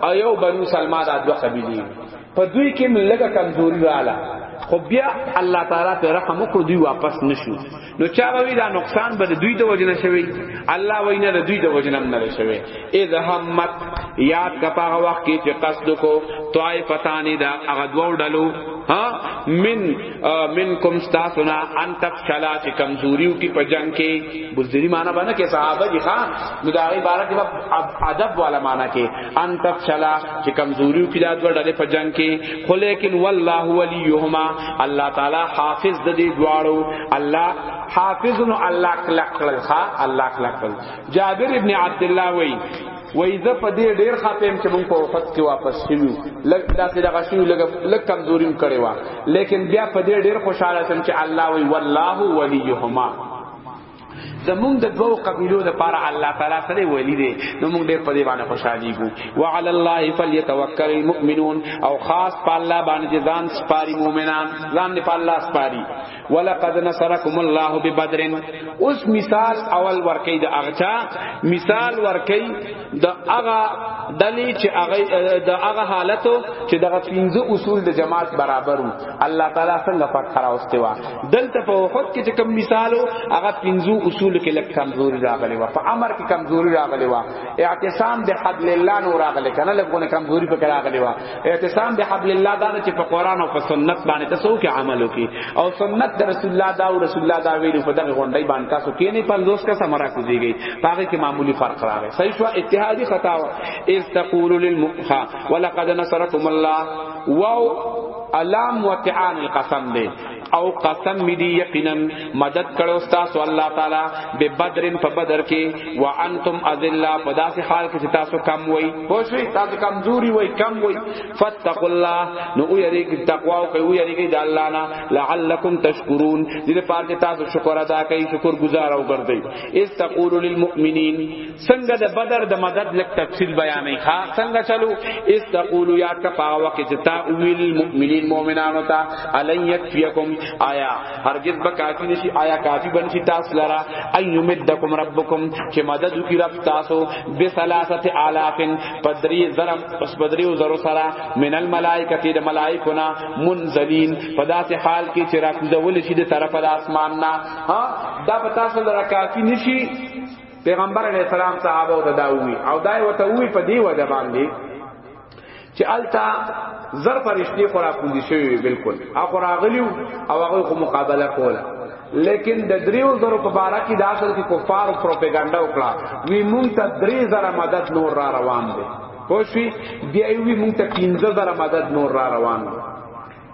او یو بنو سلمہ دا دوه قبیلې په دوی کې لږه کمزوري رااله خو بیا الله تعالی په رحم وکړو دوی واپس نشو نو چا وی دا نقصان به دوی د وجنه شوی الله وینا د دوی د وجنه نه شوی اذ همت یاد کا په وخت کې چې قصد کو طائفتانی دا هغه دوه ډلو ها من منکم استاسنا ان تفشلا چې کمزوریو کی په جنگ کې بزدری معنی باندې کې صحابه دي خان نو دا غي بارک کې ادب والا معنی کې ان تفشلا چې کمزوریو کی داد ورډلې په جنگ کې خو لیکن والله ولیهما الله تعالی حافظ د دې دواړو الله حافظ نو الله کلک کلک الله کلک جابر ابن عبد الله وی وای زه په دې ډیر خپم چې مونږ په وخت کې واپس شیو لګ داسې دغه شیو لګ لګ کمزوریم کړي وا لیکن بیا په دې ډیر خوشاله شم چې الله وی والله ولیهما زمونږ د دوو قبیلو د پاره الله تعالی سره ولی دی نو موږ ډېر په دې باندې خوشحالي ګو وعلى الله فليتوکل المؤمنون او خاص په الله باندې ځان سپاري مؤمنان ځان په الله سپاري ولقد نصرکم الله ببدر اوس مثال اول ورکی د اغچا مثال ورکی د اغا دلی چې اغه د اغه حالتو چې دغه پنځه اصول د جماعت برابرو الله تعالی څنګه فقره اوسته وا دلته په وخت کې چې کوم مثالو هغه پنځه اصول کې لک کمزوري راغلی وا په امر کې کمزوري راغلی وا اعتصام به حد لله نور راغلی کنه لګونه کمزوري په راغلی وا اعتصام بحبل الله دا چې په قران او په سنت باندې تاسو کې عمل وکي او سنت د رسول الله دا او رسول الله دا ویلو په دغه غونډې باندې تاسو کې نه پر دوست کا سمرا کو دیږي هغه کې معمولی فرق راغی صحیح شو اتحادی خطا اذ تقول للمؤخا ولقد نصركم الله واو الام وتعان القسم دے او قسم می دی یقینا مدد کړو تاسو الله تعالی به بدرن په بدر کې وانتم اذلا په داسې حال کې تاسو کم وای پوښی تاسو کمزوري وای کم وای فتقوا الله نو یریګ تقوا او کوي یریګ د الله نه لعلکم تشکرون دې پاره تاسو شکر ادا کوي شکر گزار او ګرځي استقول للمؤمنین څنګه د بدر د مدد لک تفصیل بیانې ښا څنګه چلو اس تقول یا کفا وقت چې تا ویل مؤمنین مؤمنانو ته الین یکفیکم آیا هرگز به کافی نشي آیا کافی بنشي تاسو لرا ایمدکم ربکم چې مدد کی رب تاسو به ثلاثه الاف پدری زرم پس پدری زرو سرا من الملائکه د ملائکونا منزلین پداسه حال کې چې را کوزول شي د طرف د اسمان نه ها دا پتا سره کافی نشي پیغمبر علیہ السلام صحابه ته دا وی او دای وته وی په دی وجه باندې چې التا زر فرشتي خورا کوندي شوی بالکل اخو راغلیو او هغه خو مقابله کوله لیکن د دریو زرو په بارا کې داخل کې کفار پروپاګاندا وکړه وی مونږ ته درې زره مدد نور را روان دي پوښي بیا وی مونږ ته 15 زره مدد نور را روان دي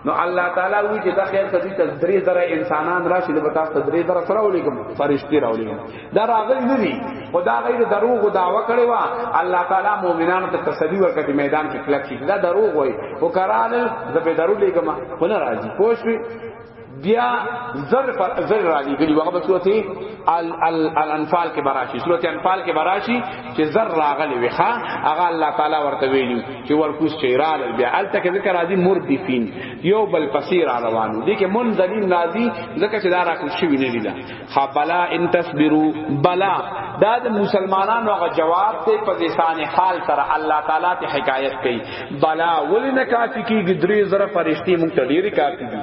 نو الله تعالی وی چې دا خیر کدی ته درې زره انسانان راشي د بتا ته درې زره سره ولیکم فرشتي راولیم دا راغلی نه دي خدا غیر دروغ داوا کړي وا الله تعالی مؤمنانو ته تسلی ورکړي میدان کې کلک شي دا دروغ وای او کرال زبې درو لیکم خو نه راځي پوښوي بیا زر زر را لګلی وغه بسوتی الانفال کې براشي سورۃ انفال کې براشي چې زر راغلی وي ها هغه الله تعالی ورته ویلو چې ورکوس چیرال بیا الته کې ذکر راځي مردفین یو بل پسیر روانو دي کې منذلین راځي ځکه چې دا راکوس شي نه لیدا خبلا ان تصبروا بلا دا د مسلمانانو هغه جواب ته په لسان حال سره الله تعالی ته حکایت کوي بلا ولنه کافی کیږي درې زره فرشتي مونږ ته ډیره کافی دي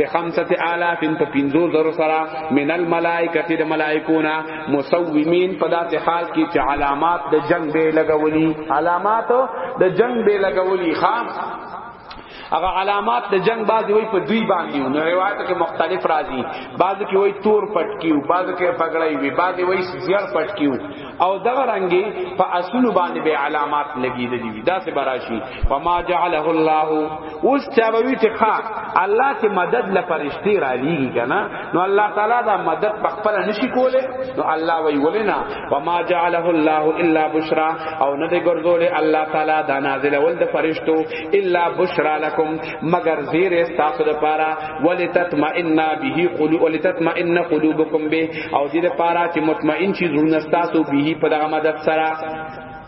بخمسه آلاف په پنځو زرو سره من الملائکه د ملائکونا مسومین په داسې حال کې چې علامات د جنگ به لګولي علامات د جنگ به لګولي خام هغه علامات د جنگ بعضی وای په دوی باندې نو روایت کې مختلف راځي بعضی کې وای تور پټکیو بعضی کې پګړای وی بعضی وای زیړ پټکیو او دغه رنگي په اصل باندې به علامات لګیدلې وي دا سه براشي وما جعله الله اوس چاوي چې ښا الله ته مدد لپرشتي را لېږي کنه نو الله تعالی دا مدد په خپل نشي کوله نو الله وی ولنا وما جعله الله الا بشرا او نه دې ګرځولې الله تعالی دا نازل ول د فرشتو الا بشرا لكم مگر زیر استاسو لپاره ولتطمئن به قلوب ولتطمئن قلوبکم به او دې لپاره چې مطمئن شي زړه استاسو به په دغه مدد سره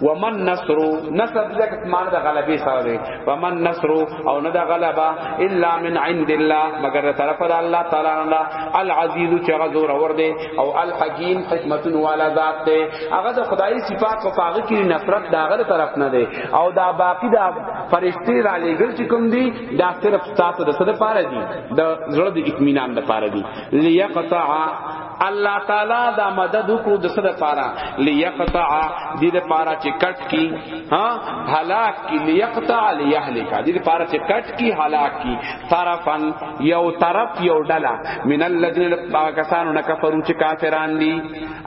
ومن نصر نصر دغه معنی د غلبې سره دی ومن نصر او نه د غلبا الا من عند الله مگر طرف د الله تعالی نه العزیز چې غزور اور دی او الحکیم حکمت والا ذات دی هغه د خدای صفات او هغه کې نفرت داغه طرف نه دی او دا باقی دا فرشتي را لېګل چې کوم دي دا صرف تاسو د سره پاره دي د زړه د اطمینان د پاره دي ليقطع الله تعالی دا مدد وکړو د سره پاره ليقطع دې د پاره چې کټ کی ها هلاک کی ليقطع ليهلك دې د پاره چې کټ کی هلاک کی طرفن یو طرف یو ډلا من الذين کسانو نه کفرو چې کافران دي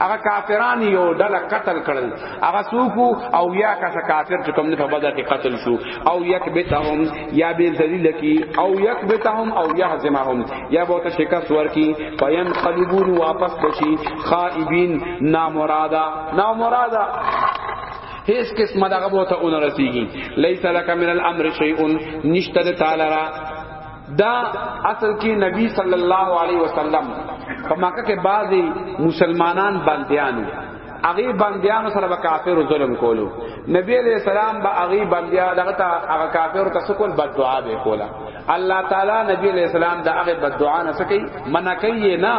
هغه کافران یو ډلا قتل کړل هغه څوک او یا کس کافر چې کوم نه په بدر کې قتل شو او یک بتهم یا به ذلیل کی او یک بتهم او یهزمهم یا بہت شکست ور کی پیم قلبون واپس بشی خائبین نامرادا نامرادا هیڅ قسمه دغه بوته اون رسیږي لیس لک من الامر شیء نشته تعالی را دا اصل کې نبی صلی الله علیه وسلم په مکه کې بعضی مسلمانان بندیان اغي بندیانو سره به کافر ظلم کولو نبی علیہ السلام به اغي بندیا دغه ته هغه کافر ته سکول بد دعا به کولا الله تعالی نبی علیہ السلام د هغه بد دعا نه سکی منع کوي نه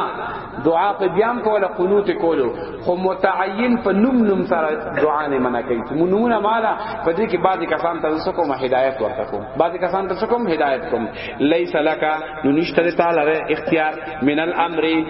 دعا په بیان کوله قنوت کولو خو متعین په نوم نوم سره دعا نه منع کوي مونونه مالا په دې کې بعضی کسان ته سکو ما هدایت ورته کوم بعضی کسان ته سکو هدایت کوم لیس لک نو نشته تعالی اختیار من الامر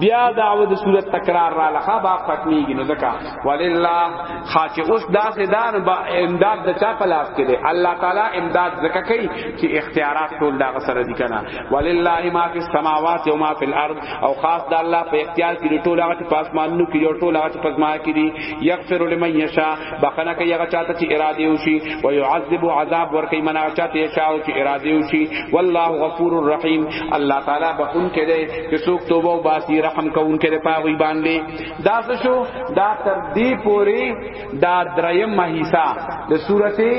بیا دعوه د صورت تکرار را لخوا با ختمیږي نو ځکه ولله خاچ اوس دا سدان با امداد د چا په لاس کې دی الله تعالی امداد زکه کوي چې اختیارات ټول دا سره دي کنه ولله ما فی السماوات و ما فی الارض او خاص د الله په اختیار کې ټول هغه په اسمانونو کې او ټول هغه په زما کې دي یغفر لمن یشا بخنه کوي هغه چاته چې اراده وشي و یعذب عذاب ورکي منا چاته یشا او چې اراده وشي والله غفور رحیم الله تعالی بخون کړي چې څوک توبه او باسي رحم کوون کړي پاوی باندې دا څه شو دا تر دې پوري دا دریم مهیسا د سورته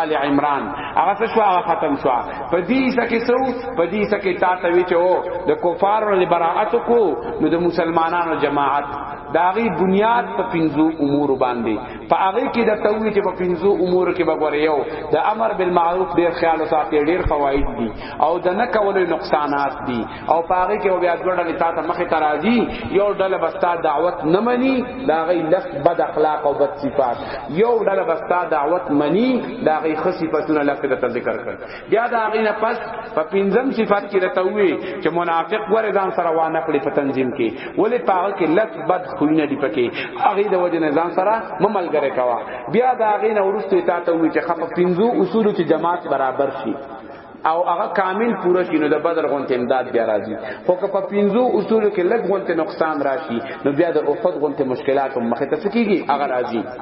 آل عمران هغه څه شو هغه ختم شو په دې سکه سو په دې سکه تا ته وی چې د کفارو له براءت کو نو د مسلمانانو جماعت داغي بنیاد په پنځو امور باندې په هغه کې د توې چې په پنځو امور کې بغوریو د امر بالمعروف ډیر خیال ساتي ډیر فواید دي او د نه کولو نقصانات دي او پاره کې بیا ګړډه تا ته مخه ترازی یو ډله بستا دعوت نه مني دا غي لس بد اخلاق او بد صفات یو ډله بستا دعوت مني دا غي خصي پسونه لکه د ذکر کړ بیا دا غي نه پس په پنځم صفات کې رته وي چې منافق ور ځان سره وانه کړی په تنظیم کې ولې پاره کې لس بد خوینه دی پکې هغه د وجه نه ځان سره مملګری کوا بیا دا غي نه ورسته تا ته وي چې خپ پنځو اصول چې جماعت برابر شي او هغه کامل پوره شي نو د بدر غونته امداد بیا راځي خو که په پینځو اصول کې لږ غونته نقصان راشي نو بیا د اوفد غونته مشکلات هم مخه ته کیږي هغه راځي